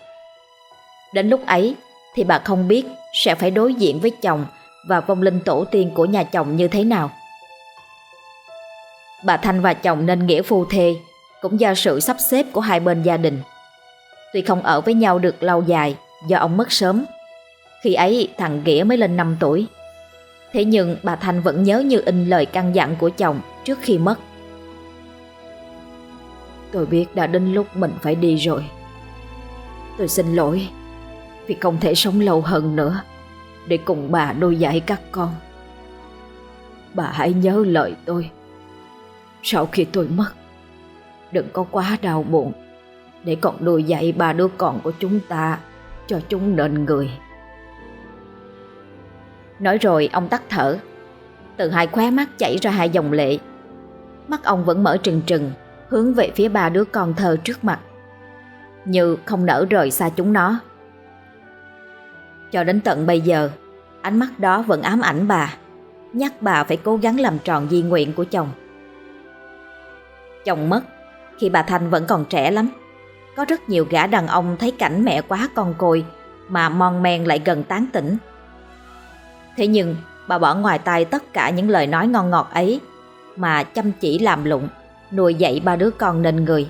Đến lúc ấy, thì bà không biết sẽ phải đối diện với chồng và vong linh tổ tiên của nhà chồng như thế nào. Bà Thanh và chồng nên nghĩa phu thê, cũng do sự sắp xếp của hai bên gia đình. Tuy không ở với nhau được lâu dài do ông mất sớm. Khi ấy thằng Nghĩa mới lên 5 tuổi. Thế nhưng bà Thanh vẫn nhớ như in lời căn dặn của chồng trước khi mất. Tôi biết đã đến lúc mình phải đi rồi. Tôi xin lỗi, Vì không thể sống lâu hơn nữa, Để cùng bà nuôi dạy các con. Bà hãy nhớ lời tôi. Sau khi tôi mất, Đừng có quá đau buồn Để còn nuôi dạy ba đứa con của chúng ta Cho chúng nên người. Nói rồi ông tắt thở. Từ hai khóe mắt chảy ra hai dòng lệ. Mắt ông vẫn mở trừng trừng hướng về phía ba đứa con thơ trước mặt. Như không nỡ rời xa chúng nó. Cho đến tận bây giờ, ánh mắt đó vẫn ám ảnh bà, nhắc bà phải cố gắng làm tròn di nguyện của chồng. Chồng mất khi bà Thanh vẫn còn trẻ lắm. Có rất nhiều gã đàn ông thấy cảnh mẹ quá con côi mà mon men lại gần tán tỉnh. Thế nhưng bà bỏ ngoài tai tất cả những lời nói ngon ngọt ấy mà chăm chỉ làm lụng nuôi dạy ba đứa con nên người.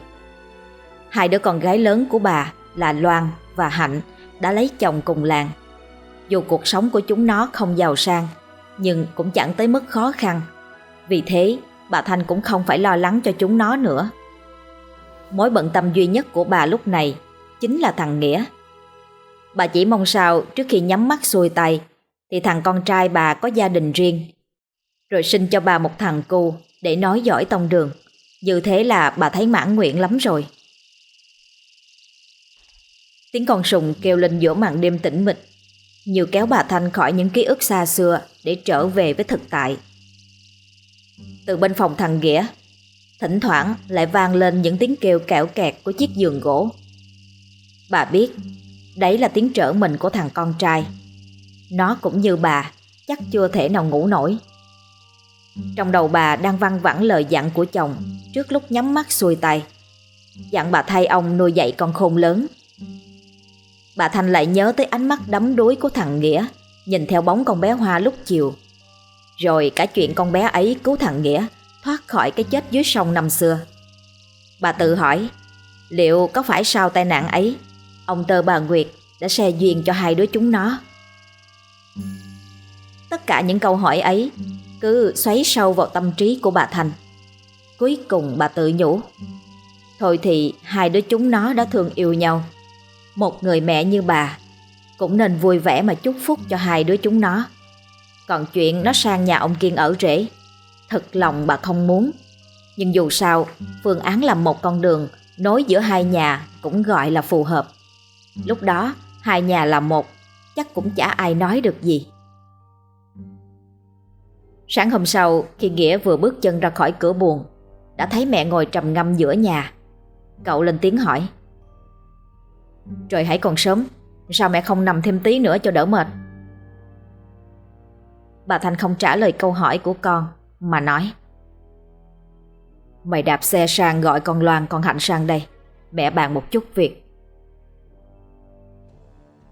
Hai đứa con gái lớn của bà là Loan và Hạnh đã lấy chồng cùng làng. Dù cuộc sống của chúng nó không giàu sang, nhưng cũng chẳng tới mức khó khăn. Vì thế, bà Thanh cũng không phải lo lắng cho chúng nó nữa. Mối bận tâm duy nhất của bà lúc này chính là thằng Nghĩa. Bà chỉ mong sao trước khi nhắm mắt xuôi tay thì thằng con trai bà có gia đình riêng. Rồi sinh cho bà một thằng cu để nói giỏi tông đường. Như thế là bà thấy mãn nguyện lắm rồi. Tiếng con sùng kêu lên giữa màn đêm tĩnh mịch, như kéo bà Thanh khỏi những ký ức xa xưa để trở về với thực tại. Từ bên phòng thằng Nghĩa, thỉnh thoảng lại vang lên những tiếng kêu kẹo kẹt của chiếc giường gỗ. Bà biết, đấy là tiếng trở mình của thằng con trai. Nó cũng như bà, chắc chưa thể nào ngủ nổi. Trong đầu bà đang văng vẳng lời dặn của chồng trước lúc nhắm mắt xuôi tay. Dặn bà thay ông nuôi dạy con khôn lớn. Bà Thanh lại nhớ tới ánh mắt đắm đuối của thằng Nghĩa, nhìn theo bóng con bé Hoa lúc chiều. Rồi cả chuyện con bé ấy cứu thằng Nghĩa thoát khỏi cái chết dưới sông năm xưa. Bà tự hỏi, liệu có phải sau tai nạn ấy, ông Tơ bà Nguyệt đã xe duyên cho hai đứa chúng nó? Tất cả những câu hỏi ấy cứ xoáy sâu vào tâm trí của bà Thành. Cuối cùng bà tự nhủ, thôi thì hai đứa chúng nó đã thường yêu nhau. Một người mẹ như bà cũng nên vui vẻ mà chúc phúc cho hai đứa chúng nó. Còn chuyện nó sang nhà ông Kiên ở rễ, thật lòng bà không muốn. Nhưng dù sao, phương án làm một con đường nối giữa hai nhà cũng gọi là phù hợp. Lúc đó, hai nhà là một, chắc cũng chả ai nói được gì. Sáng hôm sau, khi Nghĩa vừa bước chân ra khỏi cửa buồn, đã thấy mẹ ngồi trầm ngâm giữa nhà. Cậu lên tiếng hỏi. Trời hãy còn sớm, sao mẹ không nằm thêm tí nữa cho đỡ mệt? Bà Thanh không trả lời câu hỏi của con, mà nói. Mày đạp xe sang gọi con Loan con Hạnh sang đây, mẹ bàn một chút việc.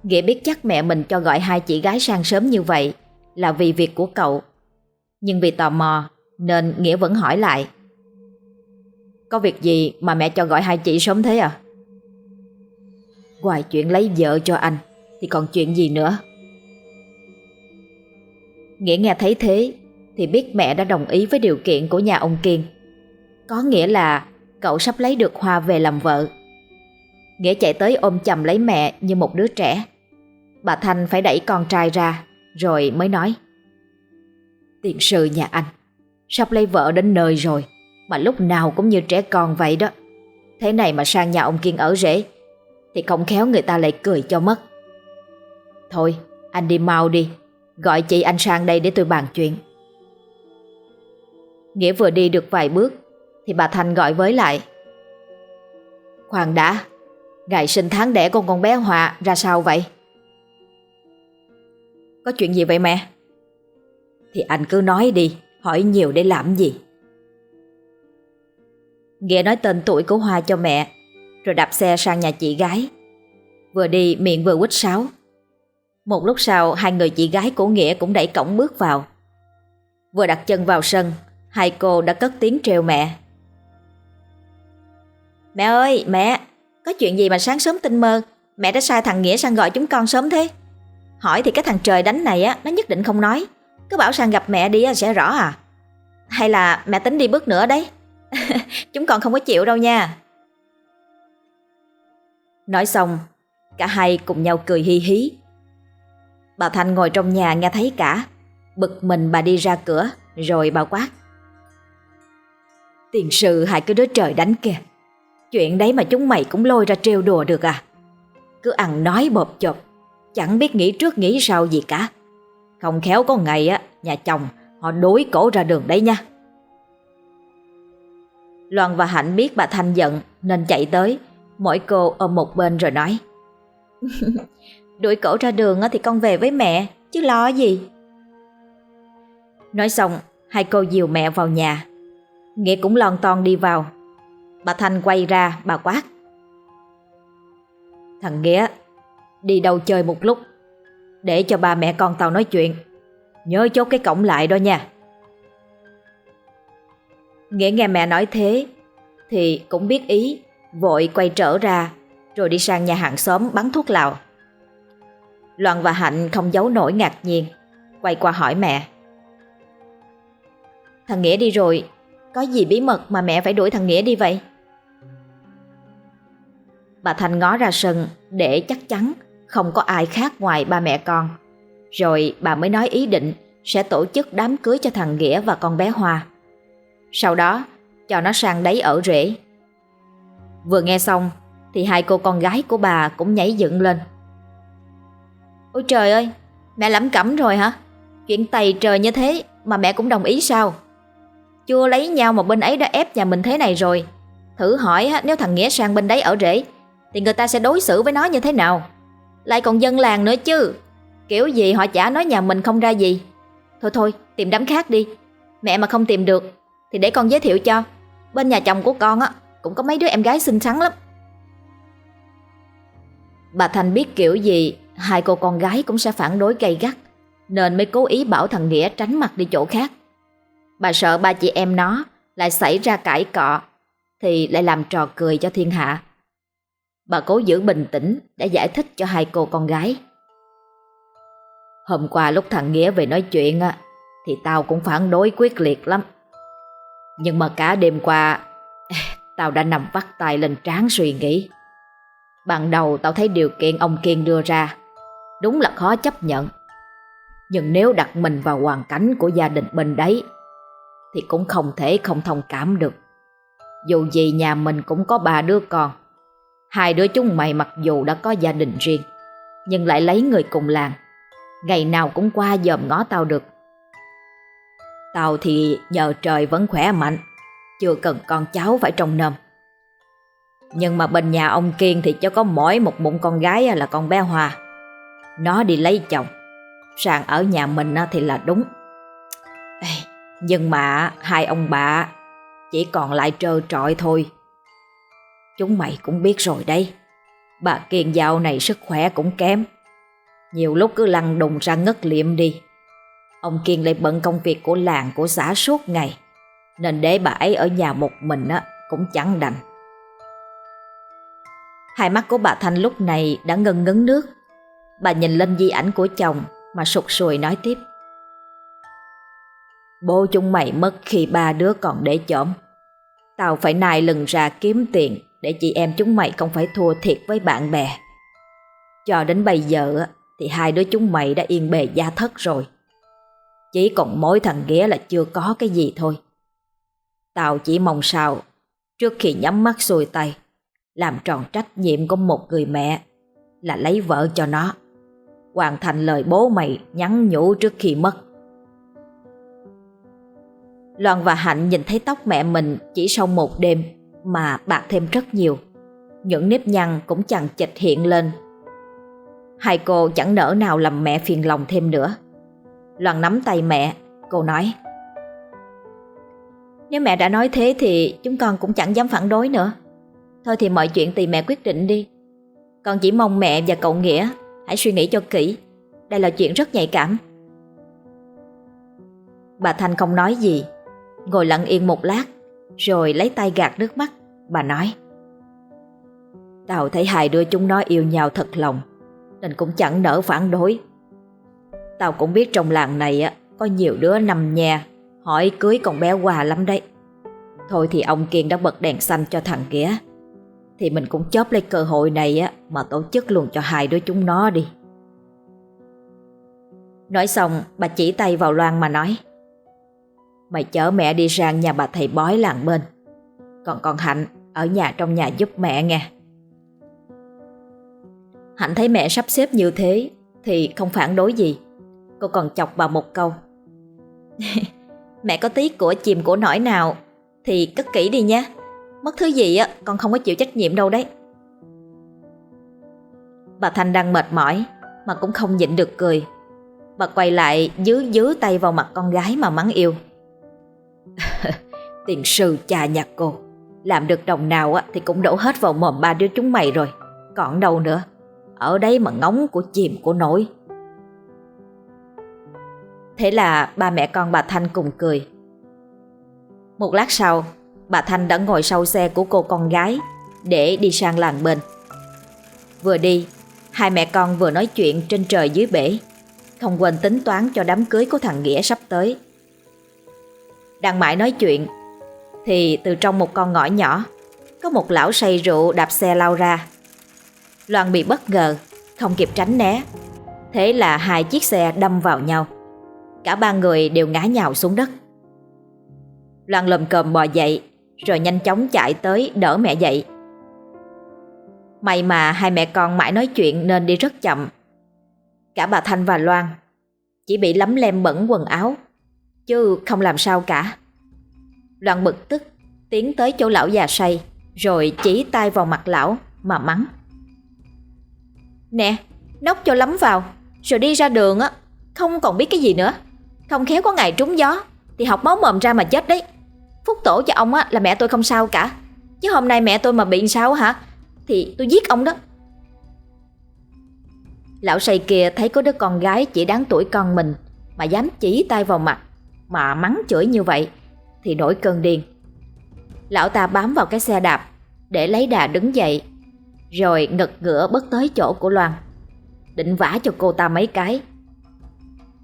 Nghĩa biết chắc mẹ mình cho gọi hai chị gái sang sớm như vậy là vì việc của cậu nhưng vì tò mò nên Nghĩa vẫn hỏi lại. Có việc gì mà mẹ cho gọi hai chị sớm thế à? Ngoài chuyện lấy vợ cho anh, Thì còn chuyện gì nữa? Nghĩa nghe thấy thế Thì biết mẹ đã đồng ý với điều kiện của nhà ông Kiên. Có nghĩa là Cậu sắp lấy được Hoa về làm vợ. Nghĩa chạy tới ôm chầm lấy mẹ như một đứa trẻ. Bà Thanh phải đẩy con trai ra, Rồi mới nói. Tiền sư nhà anh. Sắp lấy vợ đến nơi rồi, Mà lúc nào cũng như trẻ con vậy đó. Thế này mà sang nhà ông Kiên ở rễ Thì không khéo người ta lại cười cho mất. Thôi, anh đi mau đi, Gọi chị anh sang đây để tôi bàn chuyện. Nghĩa vừa đi được vài bước, Thì bà Thanh gọi với lại. Khoan đã, Ngày sinh tháng đẻ con con bé Họa ra sao vậy? Có chuyện gì vậy mẹ? Thì anh cứ nói đi, Hỏi nhiều để làm gì? Nghĩa nói tên tuổi của Hoa cho mẹ, Rồi đạp xe sang nhà chị gái. Vừa đi, miệng vừa quýt sáo. Một lúc sau, Hai người chị gái của Nghĩa cũng đẩy cổng bước vào. Vừa đặt chân vào sân, Hai cô đã cất tiếng trêu mẹ. Mẹ ơi, mẹ, Có chuyện gì mà sáng sớm tinh mơ? Mẹ đã sai thằng Nghĩa sang gọi chúng con sớm thế. Hỏi thì cái thằng trời đánh này á, Nó nhất định không nói. Cứ bảo sang gặp mẹ đi sẽ rõ à. Hay là mẹ tính đi bước nữa đấy. Chúng con không có chịu đâu nha. Nói xong, Cả hai cùng nhau cười hi hí. Bà Thanh ngồi trong nhà nghe thấy cả, Bực mình bà đi ra cửa, Rồi bà quát. Tiền sự hại cái đứa trời đánh kìa. Chuyện đấy mà chúng mày cũng lôi ra trêu đùa được à. Cứ ăn nói bộp chộp, Chẳng biết nghĩ trước nghĩ sau gì cả. Không khéo có ngày á, Nhà chồng, họ đối cổ ra đường đấy nha. Loan và Hạnh biết bà Thanh giận, Nên chạy tới. Mỗi cô ôm một bên rồi nói. Đuổi cổ ra đường thì con về với mẹ, Chứ lo gì. Nói xong, Hai cô dìu mẹ vào nhà. Nghĩa cũng lon ton đi vào. Bà Thanh quay ra, bà quát. Thằng Nghĩa, Đi đâu chơi một lúc? Để cho ba mẹ con tao nói chuyện. Nhớ chốt cái cổng lại đó nha. Nghĩa nghe mẹ nói thế, Thì cũng biết ý, Vội quay trở ra, Rồi đi sang nhà hàng xóm bắn thuốc lào. Loan và Hạnh không giấu nổi ngạc nhiên, Quay qua hỏi mẹ. Thằng Nghĩa đi rồi, Có gì bí mật mà mẹ phải đuổi thằng Nghĩa đi vậy? Bà Thanh ngó ra sân, Để chắc chắn không có ai khác ngoài ba mẹ con. Rồi bà mới nói ý định Sẽ tổ chức đám cưới cho thằng Nghĩa và con bé Hoa. Sau đó, Cho nó sang đấy ở rễ Vừa nghe xong, Thì hai cô con gái của bà cũng nhảy dựng lên. Ôi trời ơi, Mẹ lẩm cẩm rồi hả? Chuyện tày trời như thế mà mẹ cũng đồng ý sao? Chưa lấy nhau mà bên ấy đã ép nhà mình thế này rồi. Thử hỏi nếu thằng Nghĩa sang bên đấy ở rễ Thì người ta sẽ đối xử với nó như thế nào? Lại còn dân làng nữa chứ. Kiểu gì họ chả nói nhà mình không ra gì. Thôi thôi, tìm đám khác đi. Mẹ mà không tìm được, Thì để con giới thiệu cho. Bên nhà chồng của con á, Cũng có mấy đứa em gái xinh xắn lắm. Bà Thành biết kiểu gì, Hai cô con gái cũng sẽ phản đối gay gắt, Nên mới cố ý bảo thằng Nghĩa tránh mặt đi chỗ khác. Bà sợ ba chị em nó Lại xảy ra cãi cọ, Thì lại làm trò cười cho thiên hạ. Bà cố giữ bình tĩnh Để giải thích cho hai cô con gái. Hôm qua lúc thằng Nghĩa về nói chuyện á, Thì tao cũng phản đối quyết liệt lắm. Nhưng mà cả đêm qua, Tao đã nằm vắt tay lên trán suy nghĩ. Ban đầu tao thấy điều kiện ông Kiên đưa ra, Đúng là khó chấp nhận. Nhưng nếu đặt mình vào hoàn cảnh của gia đình bên đấy, Thì cũng không thể không thông cảm được. Dù gì nhà mình cũng có ba đứa con Hai đứa chúng mày mặc dù đã có gia đình riêng, Nhưng lại lấy người cùng làng. Ngày nào cũng qua dòm ngó tao được. Tao thì nhờ trời vẫn khỏe mạnh, Chưa cần con cháu phải trông nom. Nhưng mà bên nhà ông Kiên thì cho có mỗi một bụng con gái là con bé Hòa Nó đi lấy chồng. Sang ở nhà mình thì là đúng. Nhưng mà hai ông bà chỉ còn lại trơ trọi thôi. Chúng mày cũng biết rồi đây Bà Kiên dạo này sức khỏe cũng kém Nhiều lúc cứ lăn đùng ra ngất liệm đi Ông Kiên lại bận công việc của làng của xã suốt ngày Nên để bà ấy ở nhà một mình á cũng chẳng đành. Hai mắt của bà Thanh lúc này đã ngân ngấn nước. Bà nhìn lên di ảnh của chồng mà sụt sùi nói tiếp. Bố chúng mày mất khi ba đứa còn để chõm, Tao phải nài lừng ra kiếm tiền để chị em chúng mày không phải thua thiệt với bạn bè. Cho đến bây giờ thì hai đứa chúng mày đã yên bề gia thất rồi. Chỉ còn mỗi thằng Nghĩa là chưa có cái gì thôi. Tao chỉ mong sao, trước khi nhắm mắt xuôi tay, làm tròn trách nhiệm của một người mẹ, là lấy vợ cho nó. Hoàn thành lời bố mày nhắn nhủ trước khi mất. Loan và Hạnh nhìn thấy tóc mẹ mình chỉ sau một đêm mà bạc thêm rất nhiều. Những nếp nhăn cũng chẳng chịch hiện lên. Hai cô chẳng nỡ nào làm mẹ phiền lòng thêm nữa. Loan nắm tay mẹ, cô nói Nếu mẹ đã nói thế thì chúng con cũng chẳng dám phản đối nữa. Thôi thì mọi chuyện tùy mẹ quyết định đi. Con chỉ mong mẹ và cậu Nghĩa hãy suy nghĩ cho kỹ. Đây là chuyện rất nhạy cảm. Bà Thanh không nói gì, ngồi lặng yên một lát, rồi lấy tay gạt nước mắt. Bà nói Tao thấy hai đứa chúng nó yêu nhau thật lòng, nên cũng chẳng nỡ phản đối. Tao cũng biết trong làng này á có nhiều đứa nằm nhà hỏi cưới con bé quà lắm đấy. Thôi thì ông Kiên đã bật đèn xanh cho thằng kia thì mình cũng chớp lấy cơ hội này á mà tổ chức luôn cho hai đứa chúng nó đi. Nói xong, bà chỉ tay vào Loan mà nói Mày chở mẹ đi sang nhà bà thầy bói làng bên. Còn con Hạnh ở nhà trong nhà giúp mẹ nghe. Hạnh thấy mẹ sắp xếp như thế Thì không phản đối gì. Cô còn chọc bà một câu. Mẹ có tí của chìm của nổi nào Thì cất kỹ đi nha Mất thứ gì á, con không có chịu trách nhiệm đâu đấy. Bà Thanh đang mệt mỏi Mà cũng không nhịn được cười. Bà quay lại dứ dứ tay vào mặt con gái mà mắng yêu. Tiền sư cha nhà cô Làm được đồng nào á thì cũng đổ hết vào mồm ba đứa chúng mày rồi Còn đâu nữa Ở đây mà ngóng của chìm của nổi Thế là ba mẹ con bà Thanh cùng cười Một lát sau bà Thanh đã ngồi sau xe của cô con gái để đi sang làng bên. Vừa đi, hai mẹ con vừa nói chuyện trên trời dưới bể, không quên tính toán cho đám cưới của thằng Nghĩa sắp tới. Đang mãi nói chuyện, thì từ trong một con ngõ nhỏ, có một lão say rượu đạp xe lao ra. Loan bị bất ngờ, không kịp tránh né. Thế là hai chiếc xe đâm vào nhau. Cả ba người đều ngã nhào xuống đất. Loan lầm cồm bò dậy rồi nhanh chóng chạy tới đỡ mẹ dậy. May mà hai mẹ con mãi nói chuyện nên đi rất chậm. Cả bà Thanh và Loan chỉ bị lấm lem bẩn quần áo, chứ không làm sao cả. Đoạn bực tức tiến tới chỗ lão già say, rồi chỉ tay vào mặt lão mà mắng. Nè, nốc cho lắm vào, rồi đi ra đường á, không còn biết cái gì nữa. Không khéo có ngày trúng gió, thì học máu mồm ra mà chết đấy. Phúc tổ cho ông á là mẹ tôi không sao cả Chứ hôm nay mẹ tôi mà bị sao hả Thì tôi giết ông đó Lão say kia thấy có đứa con gái chỉ đáng tuổi con mình Mà dám chỉ tay vào mặt mà mắng chửi như vậy, Thì nổi cơn điên. Lão ta bám vào cái xe đạp, Để lấy đà đứng dậy, Rồi ngật ngửa bước tới chỗ của Loan, Định vả cho cô ta mấy cái.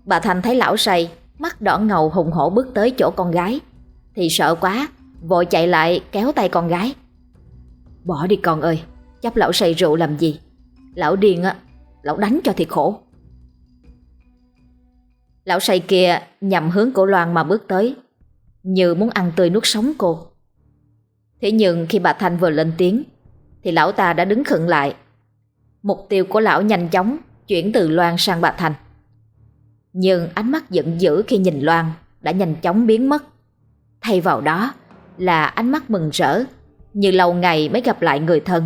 Bà Thành thấy lão say, Mắt đỏ ngầu hùng hổ bước tới chỗ con gái, thì sợ quá, Vội chạy lại kéo tay con gái. Bỏ đi con ơi, Chấp lão say rượu làm gì? Lão điên á, Lão đánh cho thiệt khổ. Lão say kia nhằm hướng cổ Loan mà bước tới Như muốn ăn tươi nuốt sống cô. Thế nhưng khi bà Thanh vừa lên tiếng Thì lão ta đã đứng khựng lại. Mục tiêu của lão nhanh chóng Chuyển từ Loan sang bà Thanh. Nhưng ánh mắt giận dữ khi nhìn Loan Đã nhanh chóng biến mất. Thay vào đó là ánh mắt mừng rỡ, như lâu ngày mới gặp lại người thân.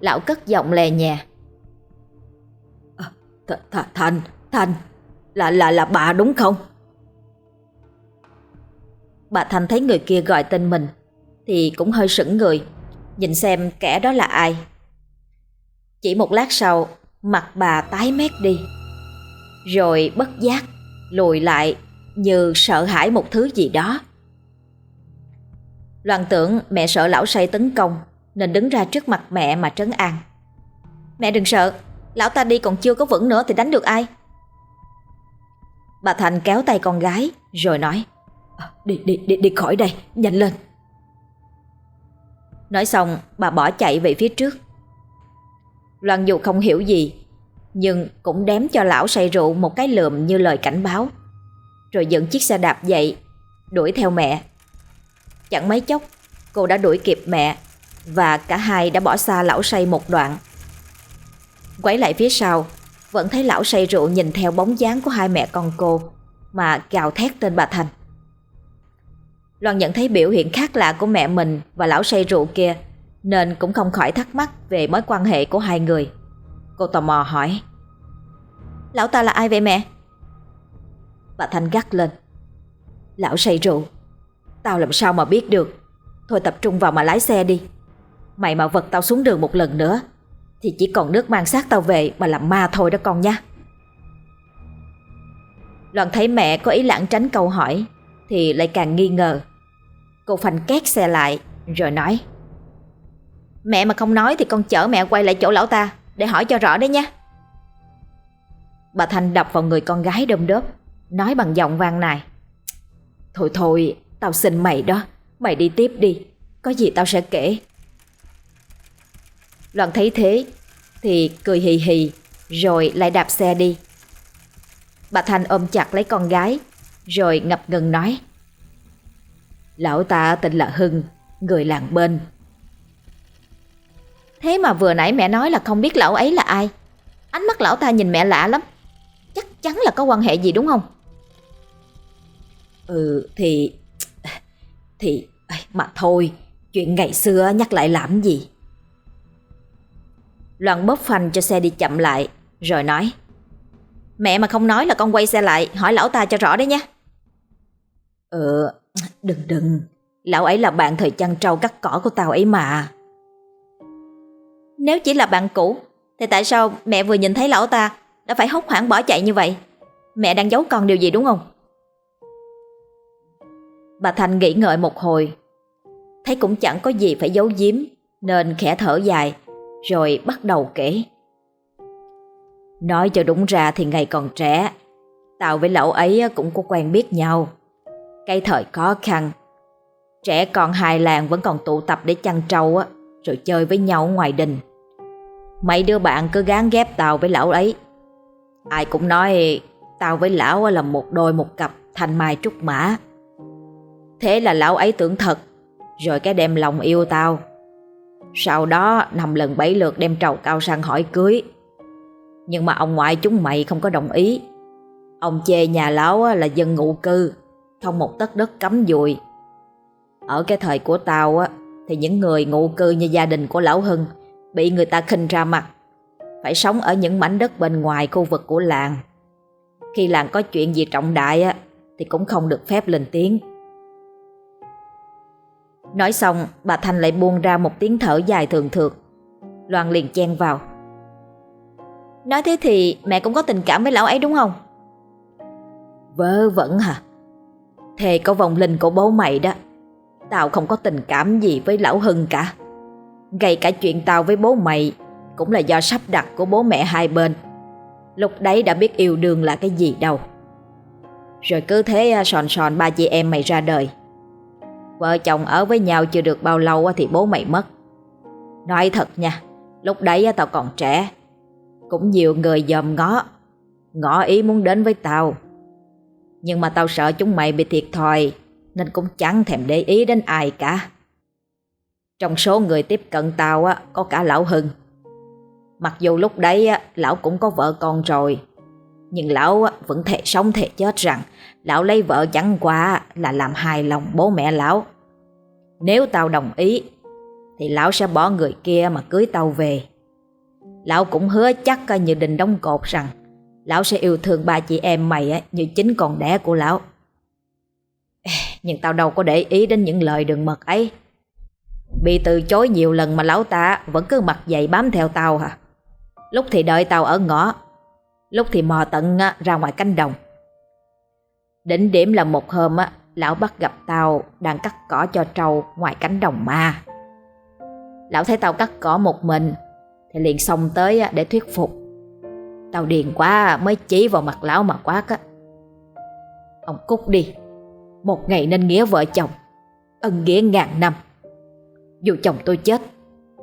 Lão cất giọng lè nhẹ. À, th th là là là bà đúng không? Bà Thanh thấy người kia gọi tên mình thì cũng hơi sững người, nhìn xem kẻ đó là ai. Chỉ một lát sau, mặt bà tái mét đi. Rồi bất giác lùi lại như sợ hãi một thứ gì đó. Loan tưởng mẹ sợ lão say tấn công Nên đứng ra trước mặt mẹ mà trấn an Mẹ đừng sợ Lão ta đi còn chưa có vững nữa thì đánh được ai Bà Thành kéo tay con gái Rồi nói "À, Đi đi đi đi khỏi đây Nhanh lên. Nói xong bà bỏ chạy về phía trước. Loan dù không hiểu gì Nhưng cũng đếm cho lão say rượu Một cái lượm như lời cảnh báo. Rồi dẫn chiếc xe đạp dậy Đuổi theo mẹ. Chẳng mấy chốc Cô đã đuổi kịp mẹ Và cả hai đã bỏ xa lão say một đoạn. Quay lại phía sau vẫn thấy lão say rượu nhìn theo bóng dáng của hai mẹ con cô, Mà gào thét tên bà Thành. Loan nhận thấy biểu hiện khác lạ của mẹ mình và lão say rượu kia, Nên cũng không khỏi thắc mắc về mối quan hệ của hai người. Cô tò mò hỏi, Lão ta là ai vậy mẹ? Bà Thanh gắt lên, Lão say rượu, Tao làm sao mà biết được? Thôi tập trung vào mà lái xe đi. Mày mà vật tao xuống đường một lần nữa thì chỉ còn nước mang xác tao về Mà làm ma thôi đó con nha. Loan thấy mẹ có ý lãng tránh câu hỏi, Thì lại càng nghi ngờ. Cô phanh két xe lại, Rồi nói, Mẹ mà không nói thì con chở mẹ quay lại chỗ lão ta, Để hỏi cho rõ đấy nha. Bà Thanh đập vào người con gái đơm đớp Nói bằng giọng vang này Thôi thôi, Tao xin mày đó, Mày đi tiếp đi, Có gì tao sẽ kể. Loan thấy thế, Thì cười hì hì, Rồi lại đạp xe đi. Bà Thanh ôm chặt lấy con gái, Rồi ngập ngừng nói. Lão ta tên là Hưng, Người làng bên. Thế mà vừa nãy mẹ nói là không biết lão ấy là ai. Ánh mắt lão ta nhìn mẹ lạ lắm. Chắc chắn là có quan hệ gì đúng không? Ừ thì Thì mà thôi, Chuyện ngày xưa nhắc lại làm gì? Loan bóp phanh cho xe đi chậm lại, Rồi nói, Mẹ mà không nói là con quay xe lại, Hỏi lão ta cho rõ đấy nhé. Ừ Đừng đừng, Lão ấy là bạn thời chăn trâu cắt cỏ của tao ấy mà. Nếu chỉ là bạn cũ, Thì tại sao mẹ vừa nhìn thấy lão ta Đã phải hốt hoảng bỏ chạy như vậy? Mẹ đang giấu con điều gì đúng không? Bà Thanh nghĩ ngợi một hồi, Thấy cũng chẳng có gì phải giấu giếm, Nên khẽ thở dài rồi bắt đầu kể. Nói cho đúng ra thì ngày còn trẻ Tao với lão ấy cũng có quen biết nhau. Cái thời khó khăn, Trẻ con hai làng vẫn còn tụ tập để chăn trâu á, Rồi chơi với nhau ngoài đình. Mấy đứa bạn cứ gán ghép tao với lão ấy. Ai cũng nói Tao với lão là một đôi một cặp Thành mai trúc mã. Thế là lão ấy tưởng thật, Rồi cái đem lòng yêu tao sau đó, năm lần bảy lượt đem trầu cao sang hỏi cưới. Nhưng mà ông ngoại chúng mày không có đồng ý. Ông chê nhà lão là dân ngụ cư Không một tất đất cấm dùi. Ở cái thời của tao á, Thì những người ngụ cư như gia đình của lão Hưng Bị người ta khinh ra mặt. Phải sống ở những mảnh đất bên ngoài khu vực của làng. Khi làng có chuyện gì trọng đại á, Thì cũng không được phép lên tiếng. Nói xong, bà Thanh lại buông ra một tiếng thở dài thường thượt. Loan liền chen vào. Nói thế thì mẹ cũng có tình cảm với lão ấy đúng không? Vớ vẩn hả? Thề có vòng linh của bố mày đó. Tao không có tình cảm gì với lão Hưng cả. Gây cả chuyện tao với bố mày Cũng là do sắp đặt của bố mẹ hai bên. Lúc đấy đã biết yêu đương là cái gì đâu. Rồi cứ thế à, sòn sòn ba chị em mày ra đời. Vợ chồng ở với nhau chưa được bao lâu thì bố mày mất. Nói thật nha Lúc đấy tao còn trẻ Cũng nhiều người dòm ngó Ngỏ ý muốn đến với tao. Nhưng mà tao sợ chúng mày bị thiệt thòi Nên cũng chẳng thèm để ý đến ai cả. Trong số người tiếp cận tao á có cả lão Hưng. Mặc dù lúc đấy á, lão cũng có vợ con rồi Nhưng lão á, vẫn thể sống thể chết rằng Lão lấy vợ chẳng qua là làm hài lòng bố mẹ lão. Nếu tao đồng ý, Thì lão sẽ bỏ người kia mà cưới tao về. Lão cũng hứa chắc như đình đóng cột rằng Lão sẽ yêu thương ba chị em mày như chính con đẻ của lão. Nhưng tao đâu có để ý đến những lời đường mật ấy. Bị từ chối nhiều lần mà lão ta vẫn cứ mặt dày bám theo tao hả? Lúc thì đợi tao ở ngõ, Lúc thì mò tận ra ngoài cánh đồng. Đỉnh điểm là một hôm á lão bắt gặp tao đang cắt cỏ cho trâu ngoài cánh đồng ma. Lão thấy tao cắt cỏ một mình thì liền xông tới để thuyết phục. Tao điền quá mới chỉ vào mặt lão mà quát á. Ông cút đi, một ngày nên nghĩa vợ chồng, ân nghĩa ngàn năm. Dù chồng tôi chết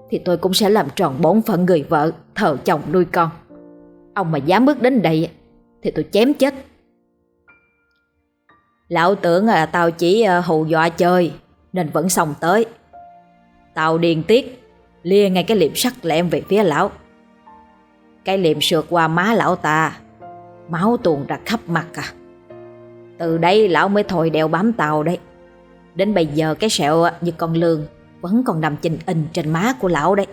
thì tôi cũng sẽ làm tròn bổn phận người vợ, thờ chồng nuôi con. Ông mà dám bước đến đây thì tôi chém chết. Lão tưởng là tao chỉ à, hù dọa chơi nên vẫn xong tới. Tao điên tiết, lia ngay cái liệm sắc lẹm về phía lão. Cái liệm sượt qua má lão ta, máu tuôn ra khắp mặt à. Từ đây lão mới thôi đeo bám tao đấy. Đến bây giờ cái sẹo à, như con lương vẫn còn nằm chình in trên má của lão đấy.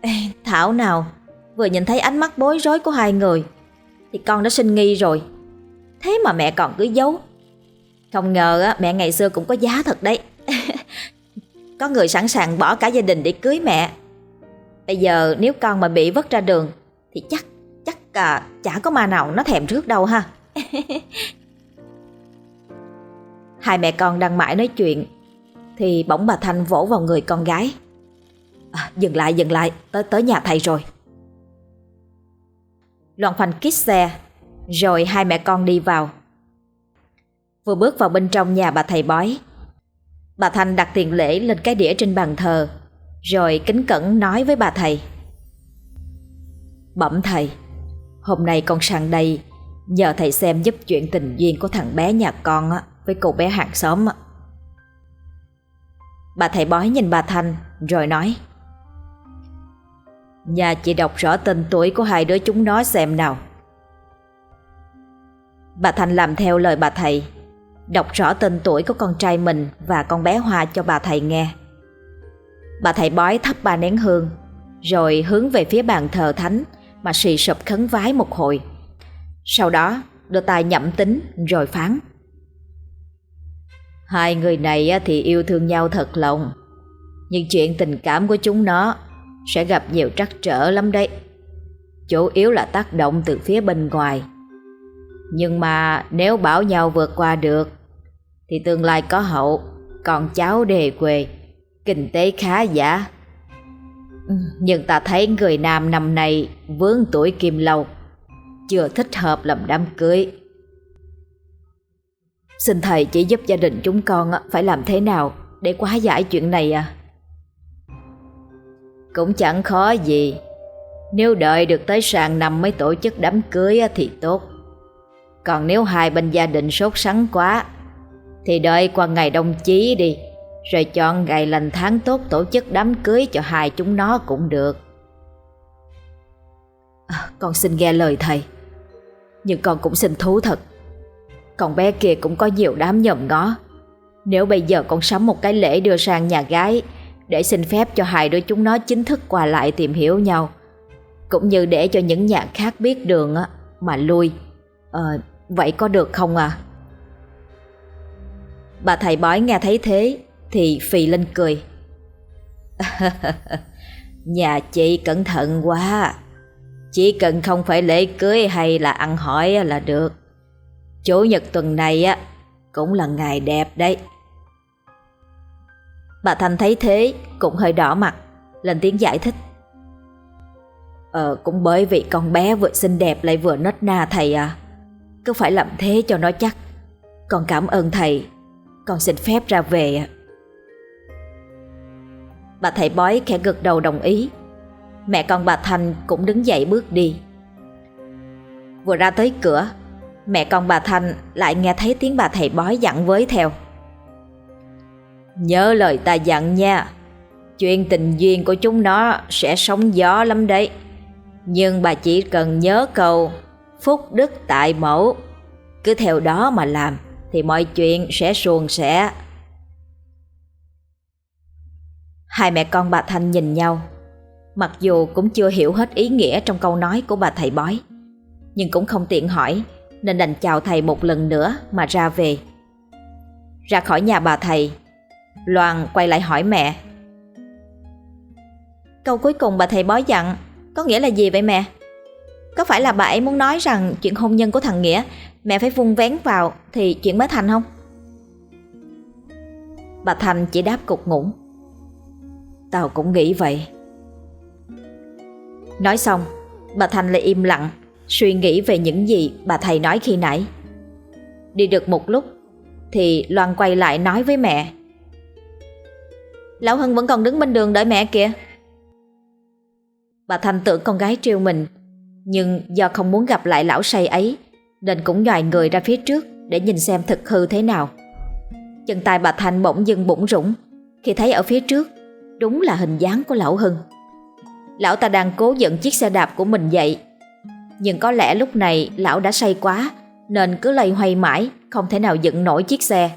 Ê, Thảo nào, vừa nhìn thấy ánh mắt bối rối của hai người thì con đã sinh nghi rồi. Thế mà mẹ còn cứ giấu. Không ngờ mẹ ngày xưa cũng có giá thật đấy. có người sẵn sàng bỏ cả gia đình để cưới mẹ. Bây giờ nếu con mà bị vứt ra đường thì chắc chắc cả chả có ma nào nó thèm trước đâu ha. Hai mẹ con đang mãi nói chuyện thì bỗng bà Thanh vỗ vào người con gái. À, dừng lại, dừng lại, tới tới nhà thầy rồi. Loan Phanh kít xe, rồi hai mẹ con đi vào. Vừa bước vào bên trong nhà bà thầy bói, bà Thanh đặt tiền lễ lên cái đĩa trên bàn thờ, rồi kính cẩn nói với bà thầy. Bẩm thầy, hôm nay con sang đây nhờ thầy xem giúp chuyện tình duyên của thằng bé nhà con với cô bé hàng xóm. Bà thầy bói nhìn bà Thanh rồi nói Nhà chị đọc rõ tên tuổi của hai đứa chúng nó xem nào Bà thành làm theo lời bà thầy. Đọc rõ tên tuổi của con trai mình và con bé Hoa cho bà thầy nghe. Bà thầy bói thắp ba nén hương, Rồi hướng về phía bàn thờ thánh Mà xì sụp khấn vái một hồi. Sau đó, đưa tay nhậm tính rồi phán. Hai người này thì yêu thương nhau thật lòng, Nhưng chuyện tình cảm của chúng nó Sẽ gặp nhiều trắc trở lắm đấy. Chủ yếu là tác động từ phía bên ngoài. Nhưng mà nếu bảo nhau vượt qua được, Thì tương lai có hậu, Còn cháu đề quê, Kinh tế khá giả Nhưng ta thấy người nam năm nay Vướng tuổi kim lâu, Chưa thích hợp làm đám cưới Xin thầy chỉ giúp gia đình chúng con phải làm thế nào để quá giải chuyện này à? Cũng chẳng khó gì. Nếu đợi được tới sàn năm mới tổ chức đám cưới thì tốt. Còn nếu hai bên gia đình sốt sắng quá thì đợi qua ngày đông chí đi rồi chọn ngày lành tháng tốt tổ chức đám cưới cho hai chúng nó cũng được. À, con xin nghe lời thầy. Nhưng con cũng xin thú thật còn bé kia cũng có nhiều đám nhầm ngó Nếu bây giờ con sắm một cái lễ đưa sang nhà gái Để xin phép cho hai đứa chúng nó chính thức qua lại tìm hiểu nhau Cũng như để cho những nhà khác biết đường mà lui Ờ, vậy có được không à? Bà thầy bói nghe thấy thế Thì phì lên cười. Nhà chị cẩn thận quá Chỉ cần không phải lễ cưới hay là ăn hỏi là được Chủ nhật tuần này á cũng là ngày đẹp đấy. Bà Thanh thấy thế cũng hơi đỏ mặt, lên tiếng giải thích. Ờ cũng bởi vì con bé vừa xinh đẹp lại vừa nết na thầy à. Cứ phải làm thế cho nó chắc. Con cảm ơn thầy, con xin phép ra về ạ. Bà thầy bói khẽ gật đầu đồng ý. Mẹ con bà Thanh cũng đứng dậy bước đi. Vừa ra tới cửa, Mẹ con bà Thanh lại nghe thấy tiếng bà thầy bói dặn với theo Nhớ lời ta dặn nha Chuyện tình duyên của chúng nó sẽ sóng gió lắm đấy Nhưng bà chỉ cần nhớ câu Phúc đức tại mẫu Cứ theo đó mà làm Thì mọi chuyện sẽ suôn sẻ Hai mẹ con bà Thanh nhìn nhau Mặc dù cũng chưa hiểu hết ý nghĩa trong câu nói của bà thầy bói Nhưng cũng không tiện hỏi nên đành chào thầy một lần nữa mà ra về. Ra khỏi nhà bà thầy, Loan quay lại hỏi mẹ. Câu cuối cùng bà thầy bói dặn có nghĩa là gì vậy mẹ? Có phải là bà ấy muốn nói rằng chuyện hôn nhân của thằng Nghĩa mẹ phải vung vén vào thì chuyện mới thành không? Bà Thành chỉ đáp cục ngủ Tao cũng nghĩ vậy. Nói xong, bà Thành lại im lặng, suy nghĩ về những gì bà thầy nói khi nãy. Đi được một lúc, thì Loan quay lại nói với mẹ. Lão Hân vẫn còn đứng bên đường đợi mẹ kìa. Bà Thành tưởng con gái trêu mình, nhưng do không muốn gặp lại lão say ấy, nên cũng nhòi người ra phía trước để nhìn xem thực hư thế nào. Chân tay bà Thanh bỗng dưng bủng rủng khi thấy ở phía trước đúng là hình dáng của lão Hưng. Lão ta đang cố dẫn chiếc xe đạp của mình dậy. Nhưng có lẽ lúc này lão đã say quá nên cứ lay hoay mãi không thể nào dựng nổi chiếc xe.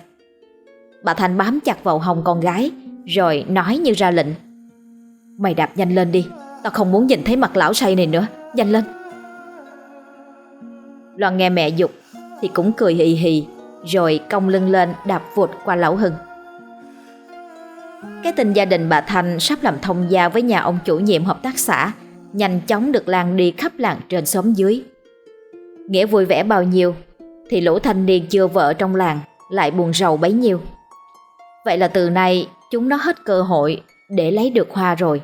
Bà Thanh bám chặt vào hồng con gái rồi nói như ra lệnh. Mày đạp nhanh lên đi, tao không muốn nhìn thấy mặt lão say này nữa, nhanh lên. Loan nghe mẹ dục, thì cũng cười hì hì, rồi cong lưng lên đạp vụt qua lão Hưng. Cái tin gia đình bà Thanh sắp làm thông gia với nhà ông chủ nhiệm hợp tác xã, nhanh chóng được lan đi khắp làng trên xóm dưới. Nghĩa vui vẻ bao nhiêu, thì lũ thanh niên chưa vợ trong làng lại buồn rầu bấy nhiêu. Vậy là từ nay, chúng nó hết cơ hội để lấy được hoa rồi.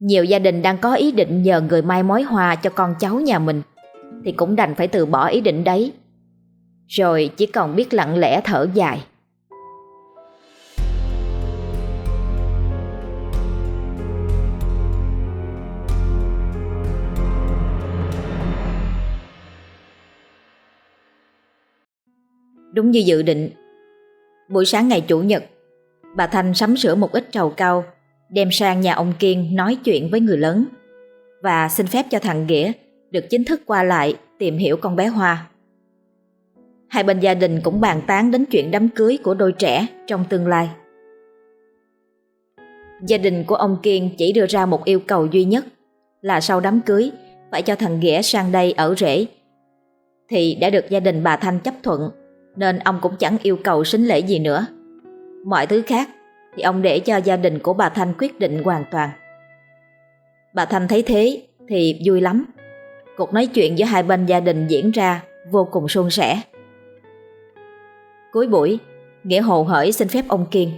Nhiều gia đình đang có ý định nhờ người mai mối hoa cho con cháu nhà mình thì cũng đành phải từ bỏ ý định đấy. Rồi chỉ còn biết lặng lẽ thở dài. Đúng như dự định, buổi sáng ngày Chủ nhật, bà Thanh sắm sửa một ít trầu cao, đem sang nhà ông Kiên nói chuyện với người lớn và xin phép cho thằng Nghĩa được chính thức qua lại, tìm hiểu con bé Hoa. Hai bên gia đình cũng bàn tán đến chuyện đám cưới của đôi trẻ trong tương lai. Gia đình của ông Kiên chỉ đưa ra một yêu cầu duy nhất, là sau đám cưới, phải cho thằng Nghĩa sang đây ở rễ. Thì đã được gia đình bà Thanh chấp thuận, nên ông cũng chẳng yêu cầu sính lễ gì nữa. Mọi thứ khác thì ông để cho gia đình của bà Thanh quyết định hoàn toàn. Bà Thanh thấy thế thì vui lắm. Cuộc nói chuyện giữa hai bên gia đình diễn ra vô cùng suôn sẻ. Cuối buổi, Nghĩa hồ hởi xin phép ông Kiên.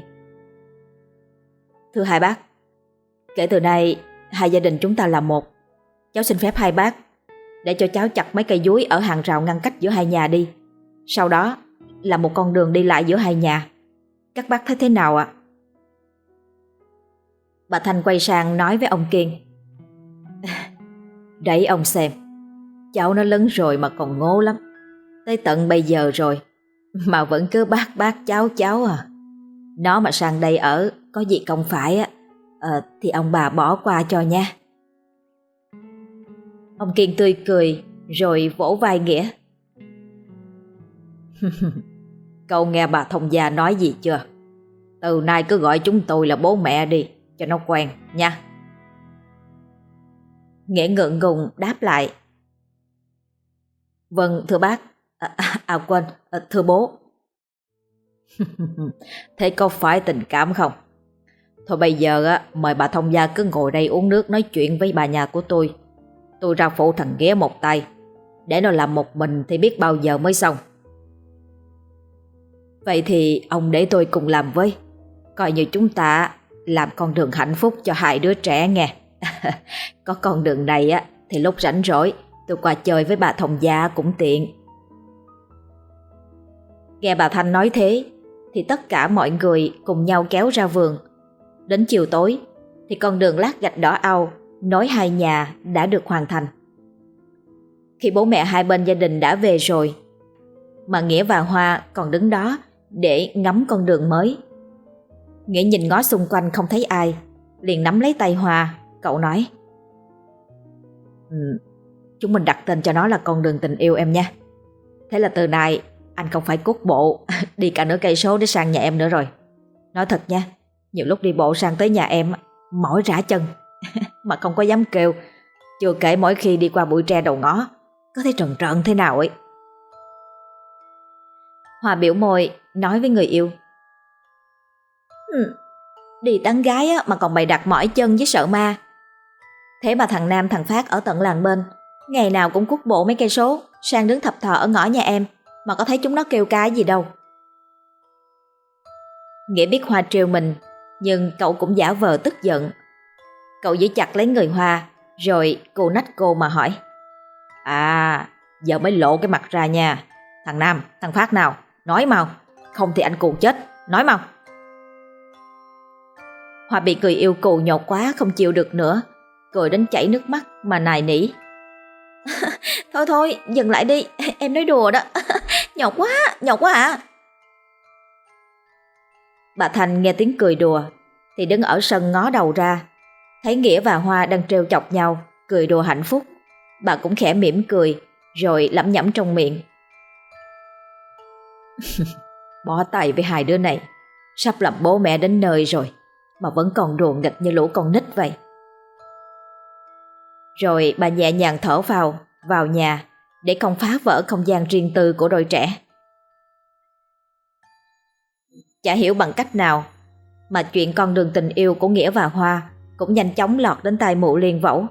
Thưa hai bác, kể từ nay hai gia đình chúng ta là một. Cháu xin phép hai bác để cho cháu chặt mấy cây dúi ở hàng rào ngăn cách giữa hai nhà đi. Sau đó là một con đường đi lại giữa hai nhà. Các bác thấy thế nào ạ? Bà Thanh quay sang nói với ông Kiên. Đấy ông xem, cháu nó lớn rồi mà còn ngố lắm. Tới tận bây giờ rồi, mà vẫn cứ bác bác cháu cháu à. Nó mà sang đây ở, có gì không phải á, à, thì ông bà bỏ qua cho nha. Ông Kiên tươi cười, rồi vỗ vai Nghĩa. Cậu nghe bà thông gia nói gì chưa? Từ nay cứ gọi chúng tôi là bố mẹ đi, cho nó quen nha. Nghĩa ngượng ngùng đáp lại. Vâng, thưa bác. À, à, à, quên, à, thưa bố. Thế có phải tình cảm không? Thôi bây giờ á, mời bà thông gia cứ ngồi đây uống nước nói chuyện với bà nhà của tôi. Tôi ra phụ thằng ghé một tay. Để nó làm một mình thì biết bao giờ mới xong. Vậy thì ông để tôi cùng làm với. Coi như chúng ta làm con đường hạnh phúc cho hai đứa trẻ nghe. Có con đường này á thì lúc rảnh rỗi tôi qua chơi với bà thông gia cũng tiện. Nghe bà Thanh nói thế thì tất cả mọi người cùng nhau kéo ra vườn. Đến chiều tối thì con đường lát gạch đỏ ao nối hai nhà đã được hoàn thành. Khi bố mẹ hai bên gia đình đã về rồi mà Nghĩa và Hoa còn đứng đó để ngắm con đường mới. Nghĩa nhìn ngó xung quanh không thấy ai, liền nắm lấy tay Hoa, cậu nói. Ừ, chúng mình đặt tên cho nó là con đường tình yêu em nha. Thế là từ nay anh không phải cút bộ đi cả nửa cây số để sang nhà em nữa rồi. Nói thật nha, nhiều lúc đi bộ sang tới nhà em mỏi rã chân mà không có dám kêu. Chưa kể mỗi khi đi qua bụi tre đầu ngó, có thấy trần trợn thế nào ấy. Hòa biểu môi nói với người yêu. Ừ, đi tán gái mà còn bày đặt mỏi chân với sợ ma. Thế mà thằng Nam thằng Phát ở tận làng bên, ngày nào cũng cút bộ mấy cây số, Sang đứng thập thọ ở ngõ nhà em Mà có thấy chúng nó kêu cái gì đâu. Nghĩa biết Hoa trêu mình Nhưng cậu cũng giả vờ tức giận. Cậu giữ chặt lấy người Hoa Rồi cô nách cô mà hỏi. À Giờ mới lộ cái mặt ra nha. Thằng Nam, thằng Phát nào Nói mau, không thì anh cụ chết Nói mau. Hoa bị cười yêu cù nhột quá Không chịu được nữa. Cười đến chảy nước mắt mà nài nỉ. Thôi thôi, dừng lại đi. Em nói đùa đó. Nhọc quá, nhọc quá à. Bà Thành nghe tiếng cười đùa Thì đứng ở sân ngó đầu ra. Thấy Nghĩa và Hoa đang trêu chọc nhau Cười đùa hạnh phúc. Bà cũng khẽ mỉm cười Rồi lẩm nhẩm trong miệng. Bỏ tay với hai đứa này Sắp làm bố mẹ đến nơi rồi Mà vẫn còn đùa nghịch như lũ con nít vậy. Rồi bà nhẹ nhàng thở vào Vào nhà, Để không phá vỡ không gian riêng tư của đôi trẻ. Chả hiểu bằng cách nào Mà chuyện con đường tình yêu của Nghĩa và Hoa Cũng nhanh chóng lọt đến tai mụ liên vẫu.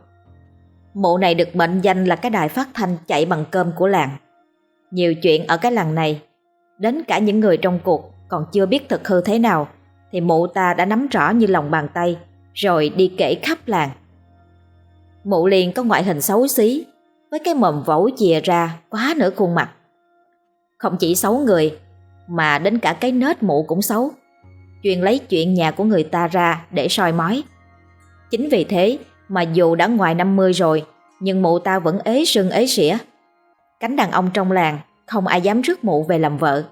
Mụ này được mệnh danh là cái đài phát thanh chạy bằng cơm của làng. Nhiều chuyện ở cái làng này, Đến cả những người trong cuộc còn chưa biết thực hư thế nào, Thì mụ ta đã nắm rõ như lòng bàn tay, Rồi đi kể khắp làng. Mụ liền có ngoại hình xấu xí, Với cái mồm vẩu chìa ra quá nửa khuôn mặt. Không chỉ xấu người, Mà đến cả cái nết mụ cũng xấu. Chuyên lấy chuyện nhà của người ta ra để soi mói. Chính vì thế mà dù đã ngoài 50 rồi, Nhưng mụ ta vẫn ế sưng ế xỉa Cánh đàn ông trong làng không ai dám rước mụ về làm vợ.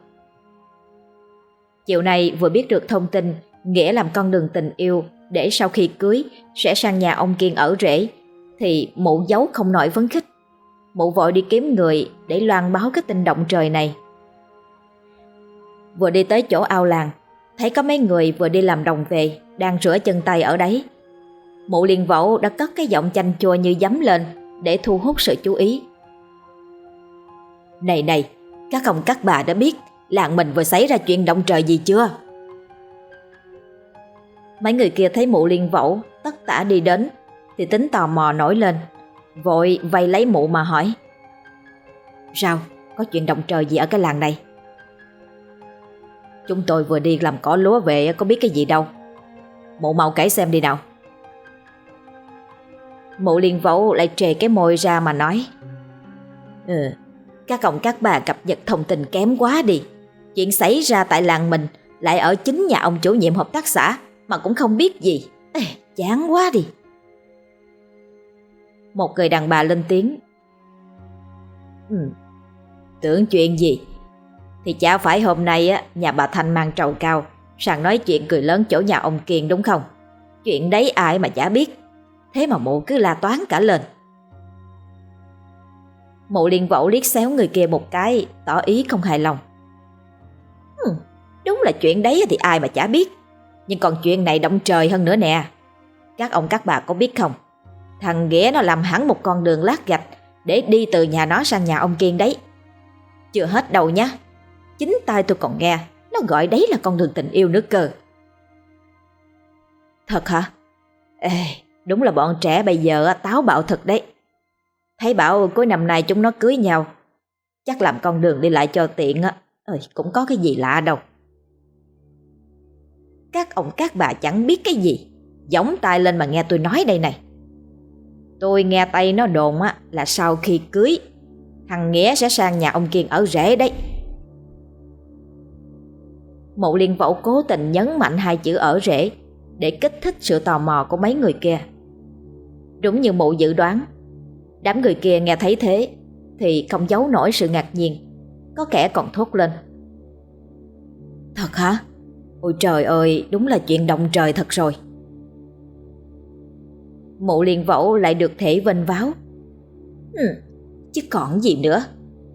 Chiều nay vừa biết được thông tin Nghĩa làm con đường tình yêu để sau khi cưới sẽ sang nhà ông Kiên ở rễ thì mụ giấu không nổi vấn khích. Mụ vội đi kiếm người để loan báo cái tin động trời này. Vừa đi tới chỗ ao làng thấy có mấy người vừa đi làm đồng về đang rửa chân tay ở đấy. Mụ liền vỗ đã cất cái giọng chanh chua như dấm lên để thu hút sự chú ý. Này này, các ông các bà đã biết làng mình vừa xảy ra chuyện động trời gì chưa? Mấy người kia thấy mụ liền vỗ, tất tả đi đến, thì tính tò mò nổi lên, vội vây lấy mụ mà hỏi. Sao? Có chuyện động trời gì ở cái làng này? Chúng tôi vừa đi làm cỏ lúa về có biết cái gì đâu. Mụ mau kể xem đi nào. Mụ liền vỗ lại trề cái môi ra mà nói. Ừ, các ông các bà cập nhật thông tin kém quá đi Chuyện xảy ra tại làng mình Lại ở chính nhà ông chủ nhiệm hợp tác xã Mà cũng không biết gì Ê, Chán quá đi một người đàn bà lên tiếng. Ừ, Tưởng chuyện gì? Thì chả phải hôm nay á Nhà bà Thanh mang trầu cao Sang nói chuyện cười lớn chỗ nhà ông Kiên đúng không? Chuyện đấy ai mà chả biết. Thế mà mụ cứ la toán cả lên. Mụ liền vỗ liếc xéo người kia một cái Tỏ ý không hài lòng. Ừ, Đúng là chuyện đấy thì ai mà chả biết. Nhưng còn chuyện này động trời hơn nữa nè. Các ông các bà có biết không? Thằng ghẻ nó làm hẳn một con đường lát gạch Để đi từ nhà nó sang nhà ông Kiên đấy. Chưa hết đâu nhá. Chính tay tôi còn nghe Nó gọi đấy là con đường tình yêu nữa cơ. Thật hả? Ê, đúng là bọn trẻ bây giờ táo bạo thật đấy. Thấy bảo cuối năm nay chúng nó cưới nhau Chắc làm con đường đi lại cho tiện á. Ơi cũng có cái gì lạ đâu. Các ông các bà chẳng biết cái gì. Giống tay lên mà nghe tôi nói đây này. Tôi nghe tay nó đồn á, là sau khi cưới, Thằng Nghĩa sẽ sang nhà ông Kiên ở rễ đấy. Mụ liên vẫu cố tình nhấn mạnh hai chữ ở rễ Để kích thích sự tò mò của mấy người kia. Đúng như mụ dự đoán, Đám người kia nghe thấy thế Thì không giấu nổi sự ngạc nhiên, Có kẻ còn thốt lên. Thật hả? Ôi trời ơi, đúng là chuyện động trời thật rồi. Mụ liền vẫu lại được thể vênh váo. Ừ, Chứ còn gì nữa.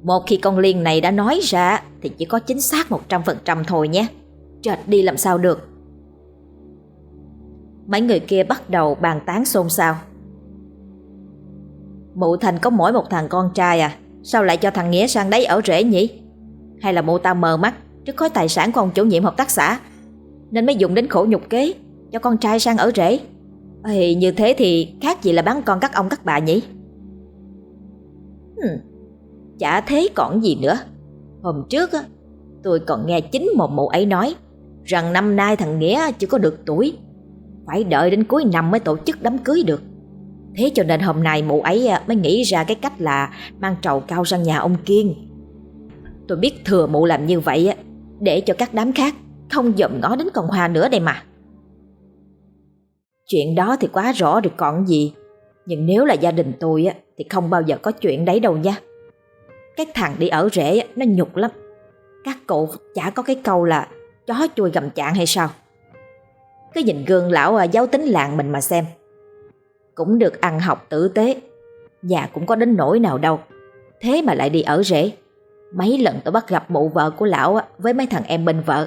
Một khi con liên này đã nói ra Thì chỉ có chính xác 100% thôi nhé. Trệt đi làm sao được? Mấy người kia bắt đầu bàn tán xôn xao. Mụ Thành có mỗi một thằng con trai à Sao lại cho thằng Nghĩa sang đấy ở rễ nhỉ? Hay là mụ ta mờ mắt Trước khối tài sản của ông chủ nhiệm hợp tác xã Nên mới dùng đến khổ nhục kế Cho con trai sang ở rễ? Thì Như thế thì khác gì là bán con các ông các bà nhỉ? Hmm. Chả thế còn gì nữa. Hôm trước á, Tôi còn nghe chính một mụ ấy nói Rằng năm nay thằng Nghĩa chưa có được tuổi, Phải đợi đến cuối năm mới tổ chức đám cưới được. Thế cho nên hôm nay mụ ấy à, mới nghĩ ra cái cách là Mang trầu cao sang nhà ông Kiên. Tôi biết thừa mụ làm như vậy á, Để cho các đám khác Không dòm ngó đến con Hoa nữa đây mà. Chuyện đó thì quá rõ được còn gì. Nhưng nếu là gia đình tôi á Thì không bao giờ có chuyện đấy đâu nha. Cái thằng đi ở rễ nó nhục lắm. Các cụ chả có cái câu là Chó chui gầm chạng hay sao. Cứ nhìn gương lão à, giáo tính làng mình mà xem. Cũng được ăn học tử tế Nhà cũng có đến nỗi nào đâu. Thế mà lại đi ở rễ Mấy lần tôi bắt gặp mụ vợ của lão á, với mấy thằng em bên vợ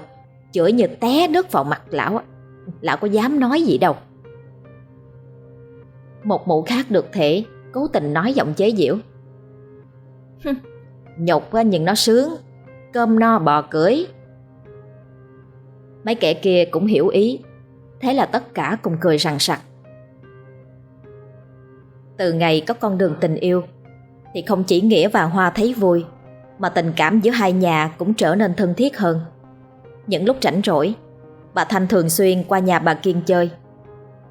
Chửi như té nước vào mặt lão á. Lão có dám nói gì đâu. Một mụ khác được thể, Cố tình nói giọng chế giễu. Nhục quá nhưng nó sướng, Cơm no bò cưới Mấy kẻ kia cũng hiểu ý, Thế là tất cả cùng cười rằng sặc Từ ngày có con đường tình yêu, Thì không chỉ Nghĩa và Hoa thấy vui, Mà tình cảm giữa hai nhà cũng trở nên thân thiết hơn. Những lúc rảnh rỗi, Bà Thanh thường xuyên qua nhà bà Kiên chơi.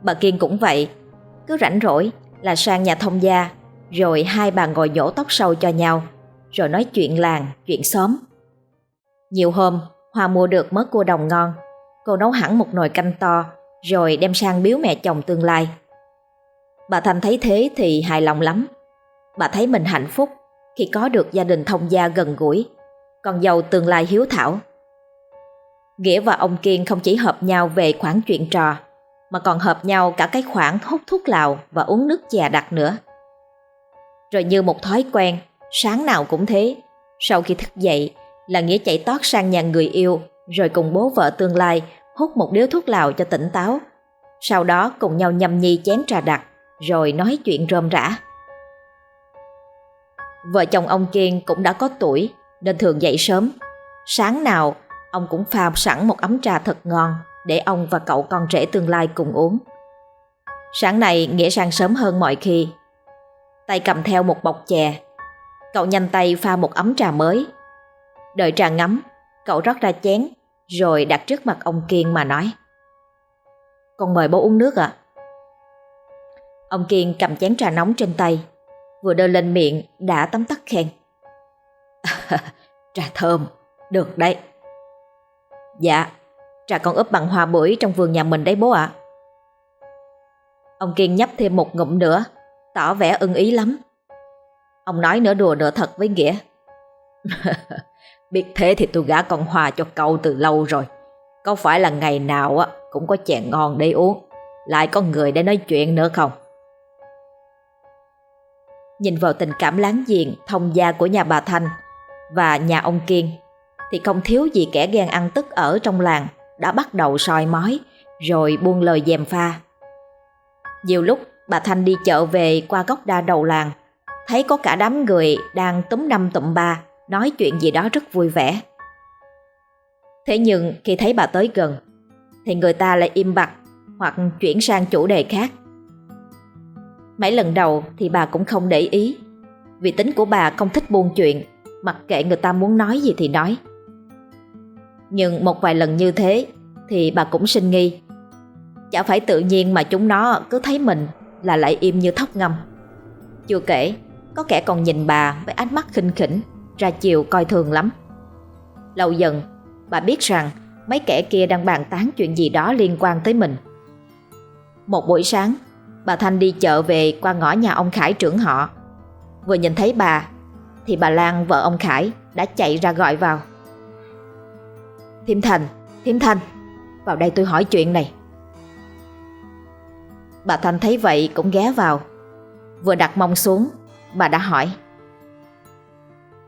Bà Kiên cũng vậy cứ rảnh rỗi là sang nhà thông gia Rồi hai bà ngồi nhổ tóc sâu cho nhau Rồi nói chuyện làng, chuyện xóm. Nhiều hôm Hoa mua được mớ cua đồng ngon Cô nấu hẳn một nồi canh to Rồi đem sang biếu mẹ chồng tương lai. Bà Thanh thấy thế thì hài lòng lắm. Bà thấy mình hạnh phúc Khi có được gia đình thông gia gần gũi Còn giàu tương lai hiếu thảo. Nghĩa và ông Kiên không chỉ hợp nhau về khoản chuyện trò mà còn hợp nhau cả cái khoản hút thuốc lào Và uống nước chè đặc nữa Rồi như một thói quen Sáng nào cũng thế Sau khi thức dậy Là Nghĩa chạy tót sang nhà người yêu rồi cùng bố vợ tương lai hút một điếu thuốc lào cho tỉnh táo. Sau đó cùng nhau nhâm nhi chén trà đặc, rồi nói chuyện rôm rã. Vợ chồng ông Kiên cũng đã có tuổi nên thường dậy sớm. Sáng nào ông cũng pha sẵn một ấm trà thật ngon để ông và cậu con trẻ tương lai cùng uống. Sáng nay Nghĩa sang sớm hơn mọi khi. Tay cầm theo một bọc chè. Cậu nhanh tay pha một ấm trà mới. Đợi trà ngấm, Cậu rót ra chén Rồi đặt trước mặt ông Kiên mà nói Con mời bố uống nước ạ Ông Kiên cầm chén trà nóng trên tay Vừa đưa lên miệng đã tấm tắc khen Trà thơm, được đấy Dạ, trà con ướp bằng hoa bưởi trong vườn nhà mình đấy bố ạ. Ông Kiên nhấp thêm một ngụm nữa Tỏ vẻ ưng ý lắm. Ông nói nửa đùa nửa thật với Nghĩa. Biết thế thì tôi gả con Hoa cho cậu từ lâu rồi. Có phải là ngày nào á cũng có chè ngon để uống, lại có người để nói chuyện nữa không? Nhìn vào tình cảm láng giềng, thông gia của nhà bà Thanh và nhà ông Kiên, thì không thiếu gì kẻ ghen ăn tức ở trong làng đã bắt đầu soi mói, rồi buông lời dèm pha. Nhiều lúc bà Thanh đi chợ về qua góc đa đầu làng, thấy có cả đám người đang túm năm tụm ba, nói chuyện gì đó rất vui vẻ. Thế nhưng khi thấy bà tới gần, thì người ta lại im bặt hoặc chuyển sang chủ đề khác. Mấy lần đầu thì bà cũng không để ý, vì tính của bà không thích buôn chuyện, mặc kệ người ta muốn nói gì thì nói. Nhưng một vài lần như thế thì bà cũng sinh nghi. Chả phải tự nhiên mà chúng nó cứ thấy mình là lại im như thóc ngâm. Chưa kể, có kẻ còn nhìn bà với ánh mắt khinh khỉnh ra chiều coi thường lắm. Lâu dần, bà biết rằng mấy kẻ kia đang bàn tán chuyện gì đó liên quan tới mình. Một buổi sáng, bà Thanh đi chợ về qua ngõ nhà ông Khải trưởng họ. Vừa nhìn thấy bà, thì bà Lan vợ ông Khải đã chạy ra gọi vào. Thiêm Thành, Thiêm Thành, vào đây tôi hỏi chuyện này. Bà Thành thấy vậy cũng ghé vào. Vừa đặt mông xuống, bà đã hỏi.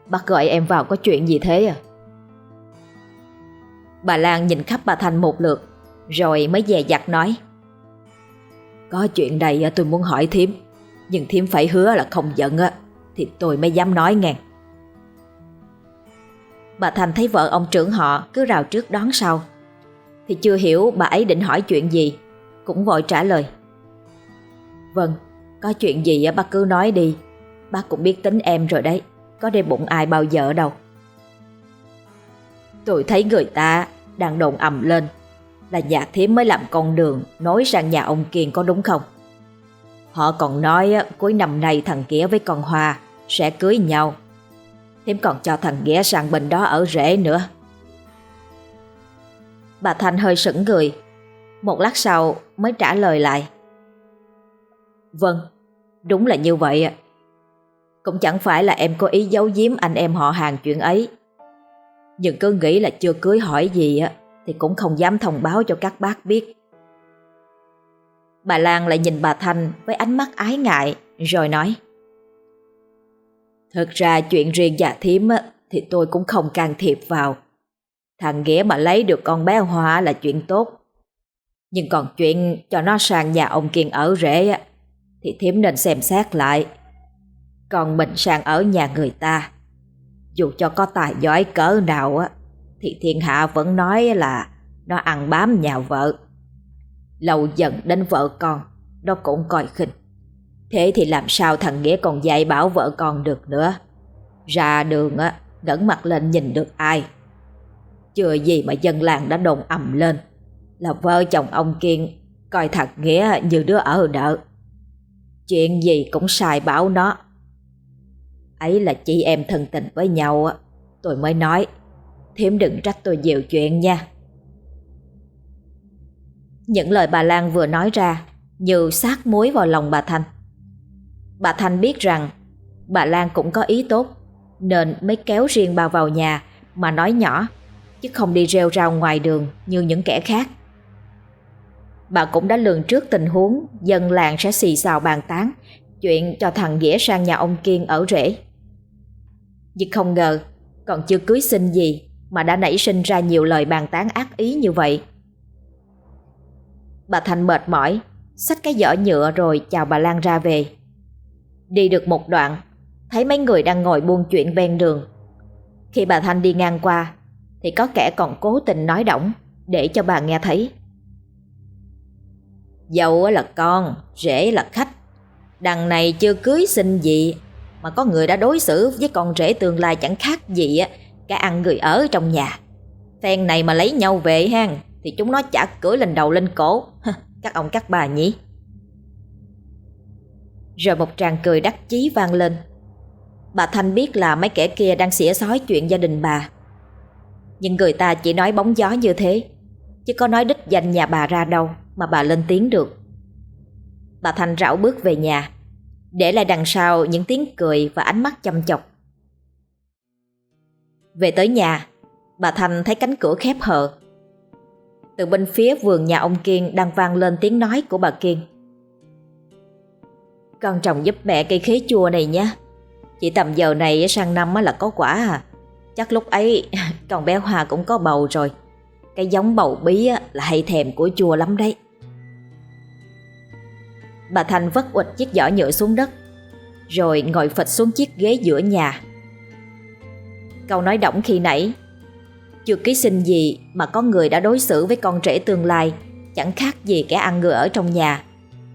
Bác gọi em vào có chuyện gì thế à? Bà Lan nhìn khắp bà Thành một lượt Rồi mới dè dặt nói Có chuyện này tôi muốn hỏi thím Nhưng thím phải hứa là không giận á Thì tôi mới dám nói nghe Bà thành thấy vợ ông trưởng họ cứ rào trước đón sau Thì chưa hiểu bà ấy định hỏi chuyện gì Cũng vội trả lời Vâng, có chuyện gì bác cứ nói đi Bác cũng biết tính em rồi đấy có để bụng ai bao giờ đâu. Tôi thấy người ta đang đồn ầm lên là nhà thiếm mới làm con đường nối sang nhà ông Kiên có đúng không? Họ còn nói cuối năm nay thằng kia với con Hoa sẽ cưới nhau. Thím còn cho thằng Nghĩa sang bên đó ở rễ nữa. Bà Thanh hơi sững người. Một lát sau mới trả lời lại. Vâng, đúng là như vậy. Cũng chẳng phải là em có ý giấu giếm anh em họ hàng chuyện ấy. Nhưng cứ nghĩ là chưa cưới hỏi gì á thì cũng không dám thông báo cho các bác biết. Bà Lan lại nhìn bà Thanh với ánh mắt ái ngại rồi nói Thực ra chuyện riêng giả thím thì tôi cũng không can thiệp vào. Thằng ghé mà lấy được con bé Hoa là chuyện tốt. Nhưng còn chuyện cho nó sang nhà ông Kiên ở rễ thì thím nên xem xét lại. Còn mình sang ở nhà người ta, dù cho có tài giỏi cỡ nào á, thì thiên hạ vẫn nói là nó ăn bám nhà vợ. Lâu dần đến vợ con, nó cũng coi khinh. Thế thì làm sao thằng Nghĩa còn dạy bảo vợ con được nữa. Ra đường á, ngẩng mặt lên nhìn được ai. Chưa gì mà dân làng đã đồn ầm lên là vợ chồng ông Kiên coi thằng Nghĩa như đứa ở đợ. Chuyện gì cũng sai bảo nó. Ấy là chị em thân tình với nhau á, tôi mới nói. Thiếm đừng trách tôi nhiều chuyện nha. Những lời bà Lan vừa nói ra như sát muối vào lòng bà Thanh. Bà Thanh biết rằng bà Lan cũng có ý tốt nên mới kéo riêng bà vào nhà mà nói nhỏ chứ không đi rêu rao ngoài đường như những kẻ khác. Bà cũng đã lường trước tình huống dân làng sẽ xì xào bàn tán chuyện cho thằng Nghĩa sang nhà ông Kiên ở rễ. Nhưng không ngờ còn chưa cưới xin gì mà đã nảy sinh ra nhiều lời bàn tán ác ý như vậy. Bà Thanh mệt mỏi, xách cái giỏ nhựa rồi chào bà Lan ra về. Đi được một đoạn, thấy mấy người đang ngồi buôn chuyện ven đường. Khi bà Thanh đi ngang qua, thì có kẻ còn cố tình nói đỏng để cho bà nghe thấy. Dâu là con, rể là khách. Đằng này chưa cưới xin gì mà có người đã đối xử với con rể tương lai chẳng khác gì á cả ăn người ở trong nhà. Phen này mà lấy nhau về hang thì chúng nó chả cưỡi lên đầu lên cổ. các ông các bà nhỉ? Rồi một tràng cười đắc chí vang lên. Bà Thanh biết là mấy kẻ kia đang xỉa xói chuyện gia đình bà. Nhưng người ta chỉ nói bóng gió như thế, chứ có nói đích danh nhà bà ra đâu mà bà lên tiếng được. Bà Thanh rảo bước về nhà, để lại đằng sau những tiếng cười và ánh mắt chăm chọc. Về tới nhà, bà Thanh thấy cánh cửa khép hờ. Từ bên phía vườn nhà ông Kiên đang vang lên tiếng nói của bà Kiên. Con trồng giúp mẹ cây khế chua này nhé. Chỉ tầm giờ này sang năm là có quả à. Chắc lúc ấy con bé Hoa cũng có bầu rồi. Cái giống bầu bí là hay thèm của chua lắm đấy. Bà Thanh vất quịch chiếc giỏ nhựa xuống đất, Rồi ngồi phịch xuống chiếc ghế giữa nhà Câu nói động khi nãy, Chưa ký sinh gì mà có người đã đối xử với con trẻ tương lai, Chẳng khác gì kẻ ăn người ở trong nhà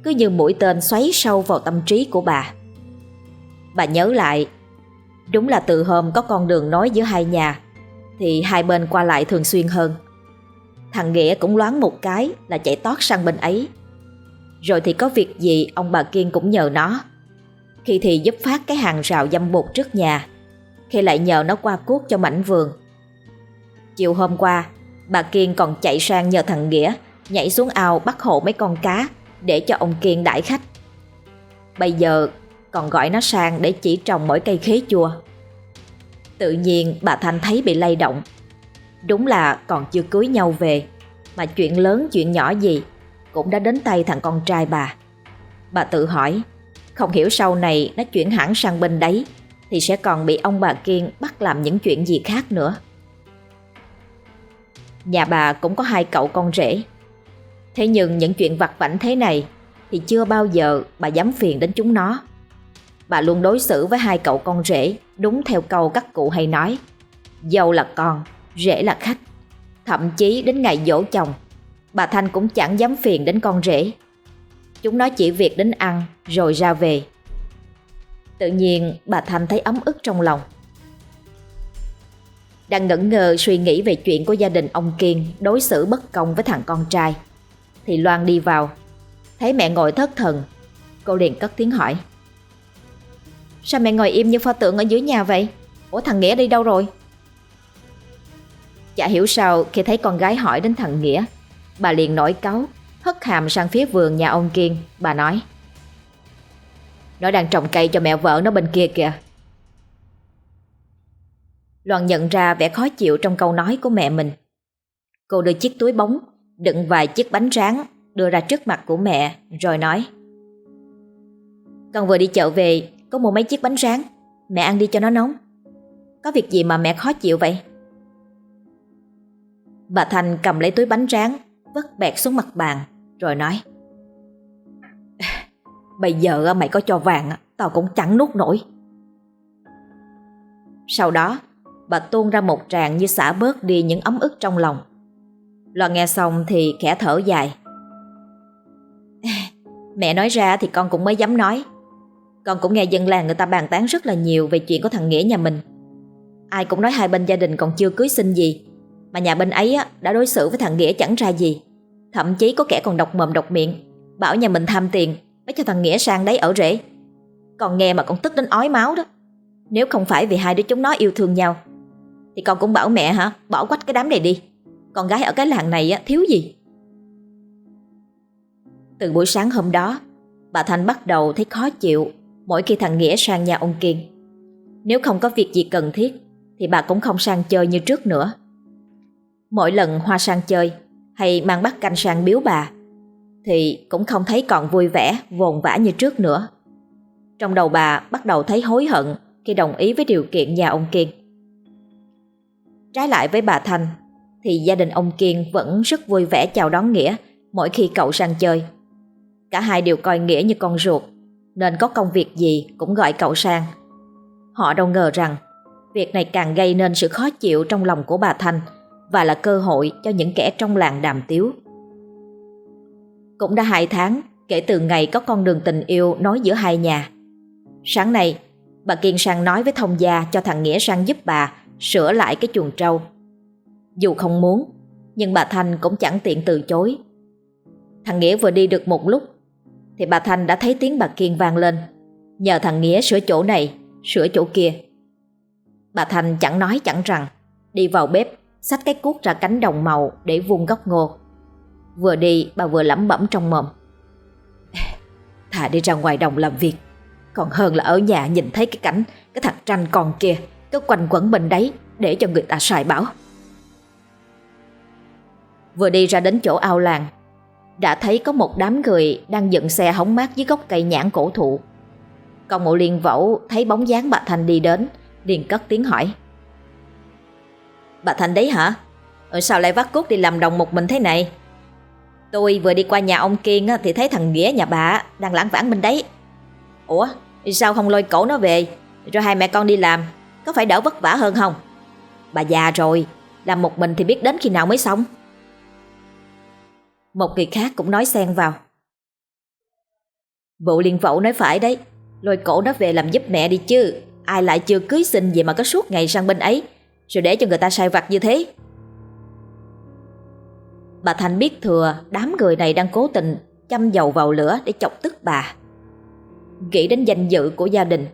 cứ như mũi tên xoáy sâu vào tâm trí của bà. Bà nhớ lại, Đúng là từ hôm có con đường nối giữa hai nhà, Thì hai bên qua lại thường xuyên hơn. Thằng Nghĩa cũng loáng một cái là chạy tót sang bên ấy. Rồi thì có việc gì, ông bà Kiên cũng nhờ nó. Khi thì giúp phát cái hàng rào dâm bột trước nhà, Khi lại nhờ nó qua cuốc cho mảnh vườn. Chiều hôm qua, Bà Kiên còn chạy sang nhờ thằng Nghĩa Nhảy xuống ao bắt hộ mấy con cá. Để cho ông Kiên đãi khách. Bây giờ còn gọi nó sang để chỉ trồng mỗi cây khế chua. Tự nhiên bà Thanh thấy bị lay động. Đúng là còn chưa cưới nhau về, Mà chuyện lớn chuyện nhỏ gì Cũng đã đến tay thằng con trai bà. Bà tự hỏi, Không hiểu sau này nó chuyển hẳn sang bên đấy Thì sẽ còn bị ông bà Kiên bắt làm những chuyện gì khác nữa. Nhà bà cũng có hai cậu con rể Thế nhưng những chuyện vặt vảnh thế này Thì chưa bao giờ bà dám phiền đến chúng nó Bà luôn đối xử với hai cậu con rể Đúng theo câu các cụ hay nói Dâu là con rể là khách. Thậm chí đến ngày dỗ chồng, bà Thanh cũng chẳng dám phiền đến con rể. Chúng nó chỉ việc đến ăn rồi ra về. Tự nhiên bà Thanh thấy ấm ức trong lòng. Đang ngẩn ngơ suy nghĩ về chuyện của gia đình ông Kiên đối xử bất công với thằng con trai. Thì Loan đi vào, thấy mẹ ngồi thất thần. Cô liền cất tiếng hỏi. Sao mẹ ngồi im như pho tượng ở dưới nhà vậy? Ủa thằng Nghĩa đi đâu rồi? Chả hiểu sao khi thấy con gái hỏi đến thằng Nghĩa Bà liền nổi cáu Hất hàm sang phía vườn nhà ông Kiên Bà nói Nó đang trồng cây cho mẹ vợ nó bên kia kìa Loan nhận ra vẻ khó chịu trong câu nói của mẹ mình Cô đưa chiếc túi bóng Đựng vài chiếc bánh rán, Đưa ra trước mặt của mẹ, Rồi nói. Con vừa đi chợ về, Có mua mấy chiếc bánh rán. Mẹ ăn đi cho nó nóng. Có việc gì mà mẹ khó chịu vậy? Bà Thành cầm lấy túi bánh rán Vất bẹt xuống mặt bàn, Rồi nói. Bây giờ mày có cho vàng Tao cũng chẳng nuốt nổi. Sau đó, Bà tuôn ra một tràng như xả bớt đi những ấm ức trong lòng. Lo nghe xong thì khẽ thở dài. Mẹ nói ra thì con cũng mới dám nói. Con cũng nghe dân làng người ta bàn tán rất là nhiều Về chuyện của thằng Nghĩa nhà mình. Ai cũng nói hai bên gia đình còn chưa cưới xin gì, mà nhà bên ấy đã đối xử với thằng Nghĩa chẳng ra gì. Thậm chí có kẻ còn độc mồm độc miệng, Bảo nhà mình tham tiền, Mới cho thằng Nghĩa sang đấy ở rễ Còn nghe mà con tức đến ói máu đó. Nếu không phải vì hai đứa chúng nó yêu thương nhau, Thì con cũng bảo mẹ hả, Bỏ quách cái đám này đi. Con gái ở cái làng này thiếu gì Từ buổi sáng hôm đó Bà Thanh bắt đầu thấy khó chịu Mỗi khi thằng Nghĩa sang nhà ông Kiên Nếu không có việc gì cần thiết Thì bà cũng không sang chơi như trước nữa Mỗi lần Hoa sang chơi hay mang bát canh sang biếu bà thì cũng không thấy còn vui vẻ, vồn vã như trước nữa. Trong đầu bà bắt đầu thấy hối hận khi đồng ý với điều kiện nhà ông Kiên. Trái lại với bà Thanh thì gia đình ông Kiên vẫn rất vui vẻ chào đón Nghĩa mỗi khi cậu sang chơi. Cả hai đều coi Nghĩa như con ruột nên có công việc gì cũng gọi cậu sang. Họ đâu ngờ rằng việc này càng gây nên sự khó chịu trong lòng của bà Thanh và là cơ hội cho những kẻ trong làng đàm tiếu. Cũng đã hai tháng kể từ ngày có con đường tình yêu nói giữa hai nhà. Sáng nay, bà Kiên sang nói với thông gia cho thằng Nghĩa sang giúp bà sửa lại cái chuồng trâu. Dù không muốn, nhưng bà Thanh cũng chẳng tiện từ chối. Thằng Nghĩa vừa đi được một lúc, thì bà Thanh đã thấy tiếng bà Kiên vang lên. Nhờ thằng Nghĩa sửa chỗ này, sửa chỗ kia. Bà Thanh chẳng nói chẳng rằng, đi vào bếp xách cái cuốc ra cánh đồng màu để vuông góc ngô. Vừa đi bà vừa lẩm bẩm trong mồm. Thà đi ra ngoài đồng làm việc, còn hơn là ở nhà nhìn thấy cái cảnh cái thằng tranh con kia cứ quanh quẩn bên đấy để cho người ta xài bảo. Vừa đi ra đến chỗ ao làng, đã thấy có một đám người đang dựng xe hóng mát dưới gốc cây nhãn cổ thụ. Còn mộ liên vẫu thấy bóng dáng bà Thành đi đến, liền cất tiếng hỏi. Bà Thành đấy hả? Ở sao lại vắt cốt đi làm đồng một mình thế này? Tôi vừa đi qua nhà ông Kiên thì thấy thằng Nghĩa nhà bà đang lãng vãng bên đấy. Ủa, sao không lôi cổ nó về rồi hai mẹ con đi làm, có phải đỡ vất vả hơn không? Bà già rồi, làm một mình thì biết đến khi nào mới xong. Một người khác cũng nói xen vào. Bộ liên vẫu nói phải đấy, lôi cổ nó về làm giúp mẹ đi chứ, ai lại chưa cưới xin gì mà có suốt ngày sang bên ấy rồi để cho người ta sai vặt như thế. Bà Thành biết thừa đám người này đang cố tình châm dầu vào lửa để chọc tức bà. Nghĩ đến danh dự của gia đình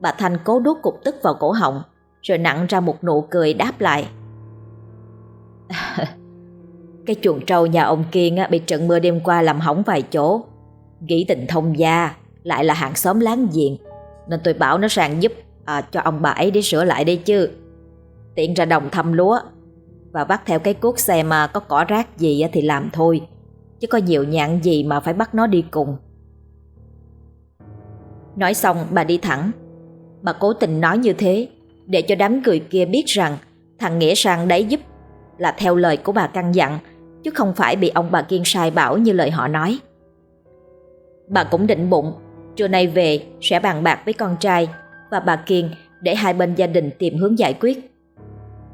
Bà Thành cố đốt cục tức vào cổ họng Rồi nặng ra một nụ cười đáp lại. Cái chuồng trâu nhà ông Kiên bị trận mưa đêm qua làm hỏng vài chỗ. Nghĩ tình thông gia Lại là hàng xóm láng giềng. Nên tôi bảo nó sang giúp à, cho ông bà ấy để sửa lại đây chứ. Tiện ra đồng thăm lúa Và bắt theo cái cuốc xe mà có cỏ rác gì thì làm thôi Chứ có nhiều nhạn gì mà phải bắt nó đi cùng. Nói xong bà đi thẳng. Bà cố tình nói như thế Để cho đám người kia biết rằng Thằng Nghĩa sang đấy giúp Là theo lời của bà căn dặn. Chứ không phải bị ông bà Kiên sai bảo như lời họ nói. Bà cũng định bụng, Trưa nay về sẽ bàn bạc với con trai Và bà Kiên Để hai bên gia đình tìm hướng giải quyết.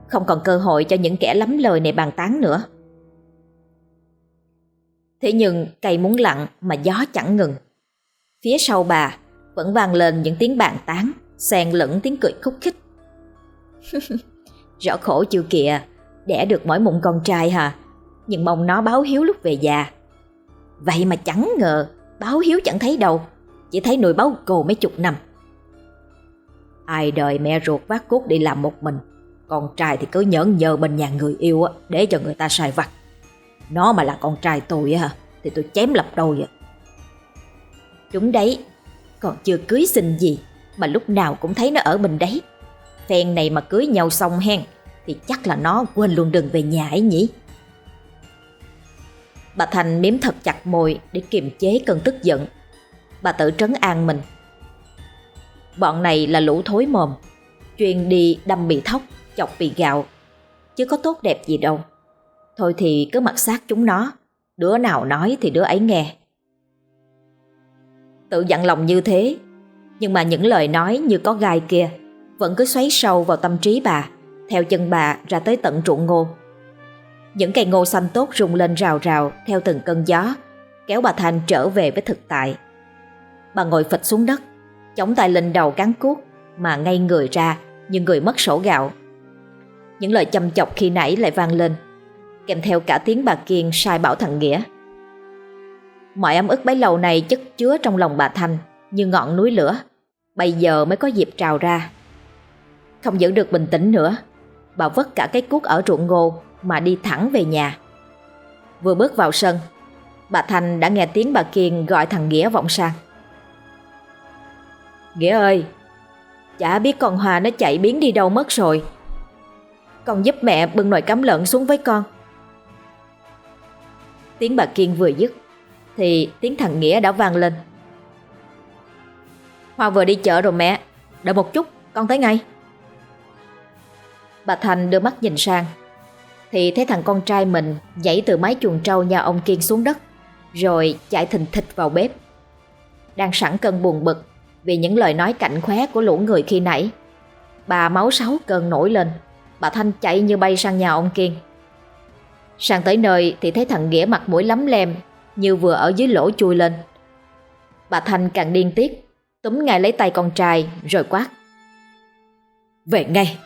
Không còn cơ hội cho những kẻ lắm lời này bàn tán nữa. Thế nhưng cây muốn lặng mà gió chẳng ngừng. Phía sau bà Vẫn vang lên những tiếng bàn tán, xen lẫn tiếng cười khúc khích. Rõ khổ chưa kìa, Đẻ được mỗi mụn con trai hả? Nhưng mong nó báo hiếu lúc về già. Vậy mà chẳng ngờ, Báo hiếu chẳng thấy đâu, Chỉ thấy nồi báo cồ mấy chục năm. Ai đời mẹ ruột vác cốt đi làm một mình, Con trai thì cứ nhẫn nhờ bên nhà người yêu á, Để cho người ta xài vặt. Nó mà là con trai tôi á Thì tôi chém lập đôi á Đúng đấy, Còn chưa cưới xin gì, Mà lúc nào cũng thấy nó ở mình đấy. Phen này mà cưới nhau xong hen, Thì chắc là nó quên luôn đường về nhà ấy nhỉ? Bà Thành miếm thật chặt môi Để kiềm chế cơn tức giận. Bà tự trấn an mình. Bọn này là lũ thối mồm, Chuyên đi đâm bị thóc, Chọc bị gạo, Chứ có tốt đẹp gì đâu. Thôi thì cứ mặc sát chúng nó, Đứa nào nói thì đứa ấy nghe. Tự dặn lòng như thế, Nhưng mà những lời nói như có gai kia Vẫn cứ xoáy sâu vào tâm trí bà, Theo chân bà ra tới tận ruộng ngô. Những cây ngô xanh tốt rung lên rào rào Theo từng cơn gió, Kéo bà Thanh trở về với thực tại. Bà ngồi phịch xuống đất, Chống tay lên đầu cán cuốc Mà ngay người ra như người mất sổ gạo. Những lời chăm chọc khi nãy lại vang lên, Kèm theo cả tiếng bà Kiên sai bảo thằng Nghĩa. Mọi ấm ức bấy lâu này chất chứa trong lòng bà Thanh Như ngọn núi lửa, Bây giờ mới có dịp trào ra. Không giữ được bình tĩnh nữa, Bà vất cả cái cuốc ở ruộng ngô mà đi thẳng về nhà. Vừa bước vào sân, Bà Thanh đã nghe tiếng bà Kiên gọi thằng Nghĩa vọng sang. Nghĩa ơi, Chả biết con Hòa nó chạy biến đi đâu mất rồi. Con giúp mẹ bưng nồi cắm lợn xuống với con. Tiếng bà Kiên vừa dứt, Thì tiếng thằng Nghĩa đã vang lên. Hoa vừa đi chợ rồi mẹ, Đợi một chút, con tới ngay. Bà Thành đưa mắt nhìn sang. Thì thấy thằng con trai mình Nhảy từ mái chuồng trâu nhà ông Kiên xuống đất, Rồi chạy thình thịch vào bếp. Đang sẵn cơn buồn bực Vì những lời nói cạnh khóe của lũ người khi nãy, Bà máu sáu cơn nổi lên, Bà Thanh chạy như bay sang nhà ông Kiên. Sang tới nơi thì thấy thằng Nghĩa mặt mũi lắm lem Như vừa ở dưới lỗ chui lên. Bà Thanh càng điên tiết, Túm ngay lấy tay con trai rồi quát. Về ngay,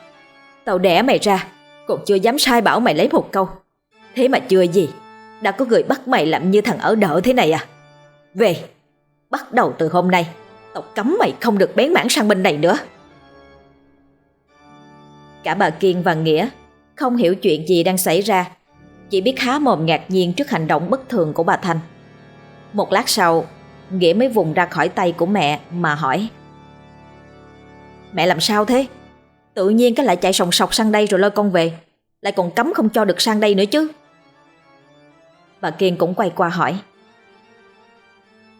Tao đẻ mày ra. Còn chưa dám sai bảo mày lấy một câu. Thế mà chưa gì, Đã có người bắt mày làm như thằng ở đỡ thế này à? Về, Bắt đầu từ hôm nay, Tao cấm mày không được bén mảng sang bên này nữa. Cả bà Kiên và Nghĩa Không hiểu chuyện gì đang xảy ra, Chỉ biết há mồm ngạc nhiên trước hành động bất thường của bà Thanh. Một lát sau, Nghĩa mới vùng ra khỏi tay của mẹ mà hỏi, Mẹ làm sao thế? Tự nhiên cái lại chạy sòng sọc sang đây rồi lôi con về. Lại còn cấm không cho được sang đây nữa chứ. Bà Kiên cũng quay qua hỏi.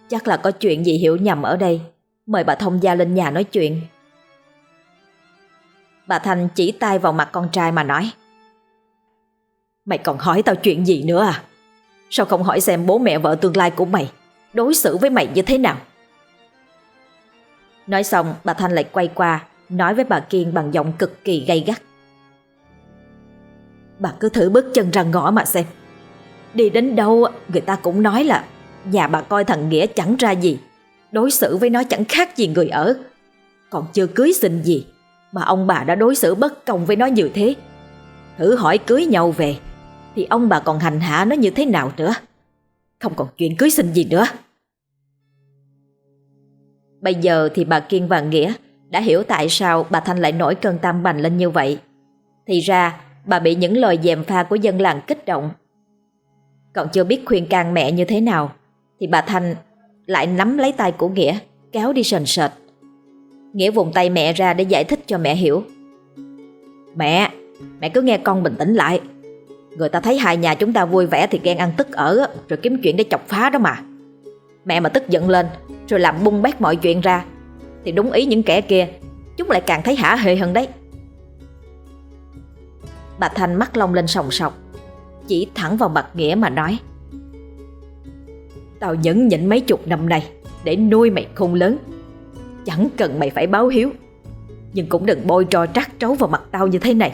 Chắc là có chuyện gì hiểu nhầm ở đây. Mời bà thông gia lên nhà nói chuyện. Bà Thanh chỉ tay vào mặt con trai mà nói. Mày còn hỏi tao chuyện gì nữa à? Sao không hỏi xem bố mẹ vợ tương lai của mày Đối xử với mày như thế nào? Nói xong, bà Thanh lại quay qua. Nói với bà Kiên bằng giọng cực kỳ gay gắt. Bà cứ thử bước chân ra ngõ mà xem. Đi đến đâu, người ta cũng nói là Nhà bà coi thằng Nghĩa chẳng ra gì. Đối xử với nó chẳng khác gì người ở. Còn chưa cưới xin gì, Mà ông bà đã đối xử bất công với nó như thế. Thử hỏi cưới nhau về, Thì ông bà còn hành hạ nó như thế nào nữa? Không còn chuyện cưới xin gì nữa. Bây giờ thì bà Kiên và Nghĩa đã hiểu tại sao bà Thanh lại nổi cơn tam bành lên như vậy. Thì ra bà bị những lời dèm pha của dân làng kích động. Còn chưa biết khuyên can mẹ như thế nào thì bà Thanh lại nắm lấy tay của Nghĩa kéo đi sền sệt. Nghĩa vùng tay mẹ ra để giải thích cho mẹ hiểu. Mẹ, mẹ cứ nghe con bình tĩnh lại. Người ta thấy hai nhà chúng ta vui vẻ thì ghen ăn tức ở rồi kiếm chuyện để chọc phá đó mà. Mẹ mà tức giận lên rồi làm bung bét mọi chuyện ra thì đúng ý những kẻ kia. Chúng lại càng thấy hả hề hơn đấy. Bà Thanh mắt long lên sòng sọc, Chỉ thẳng vào mặt Nghĩa mà nói, Tao nhẫn nhịn mấy chục năm nay Để nuôi mày khôn lớn. Chẳng cần mày phải báo hiếu, Nhưng cũng đừng bôi trò trắc trấu vào mặt tao như thế này.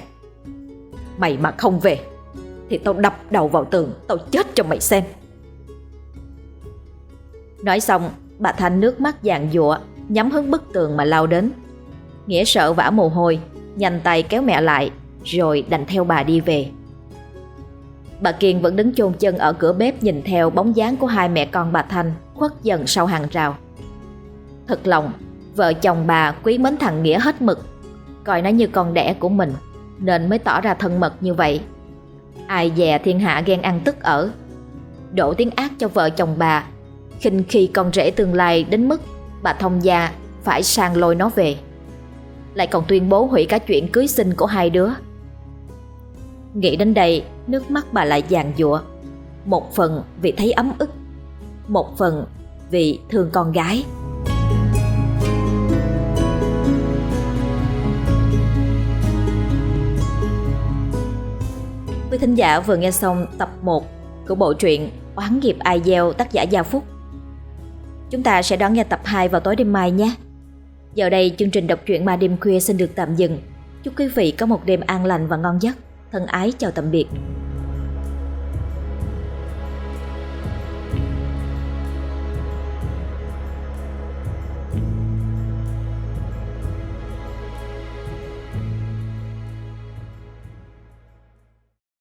Mày mà không về, Thì tao đập đầu vào tường, Tao chết cho mày xem. Nói xong, Bà Thanh nước mắt dạng dụa nhắm hướng bức tường mà lao đến. Nghĩa sợ vã mồ hôi, nhanh tay kéo mẹ lại, rồi đành theo bà đi về. Bà Kiên vẫn đứng chôn chân ở cửa bếp nhìn theo bóng dáng của hai mẹ con bà Thanh khuất dần sau hàng rào. Thật lòng, vợ chồng bà quý mến thằng Nghĩa hết mực, coi nó như con đẻ của mình, nên mới tỏ ra thân mật như vậy. Ai dè thiên hạ ghen ăn tức ở, đổ tiếng ác cho vợ chồng bà, khinh khi con rể tương lai đến mức bà thông gia phải sang lôi nó về. Lại còn tuyên bố hủy cả chuyện cưới sinh của hai đứa. Nghĩ đến đây, nước mắt bà lại giàn giụa. Một phần vì thấy ấm ức, một phần vì thương con gái. Quý thính giả vừa nghe xong tập 1 của bộ truyện Oán nghiệp ai gieo tác giả Gia Phúc. Chúng ta sẽ đón nghe tập 2 vào tối đêm mai nhé. Giờ đây, chương trình đọc truyện ma đêm khuya xin được tạm dừng. Chúc quý vị có một đêm an lành và ngon giấc. Thân ái, chào tạm biệt.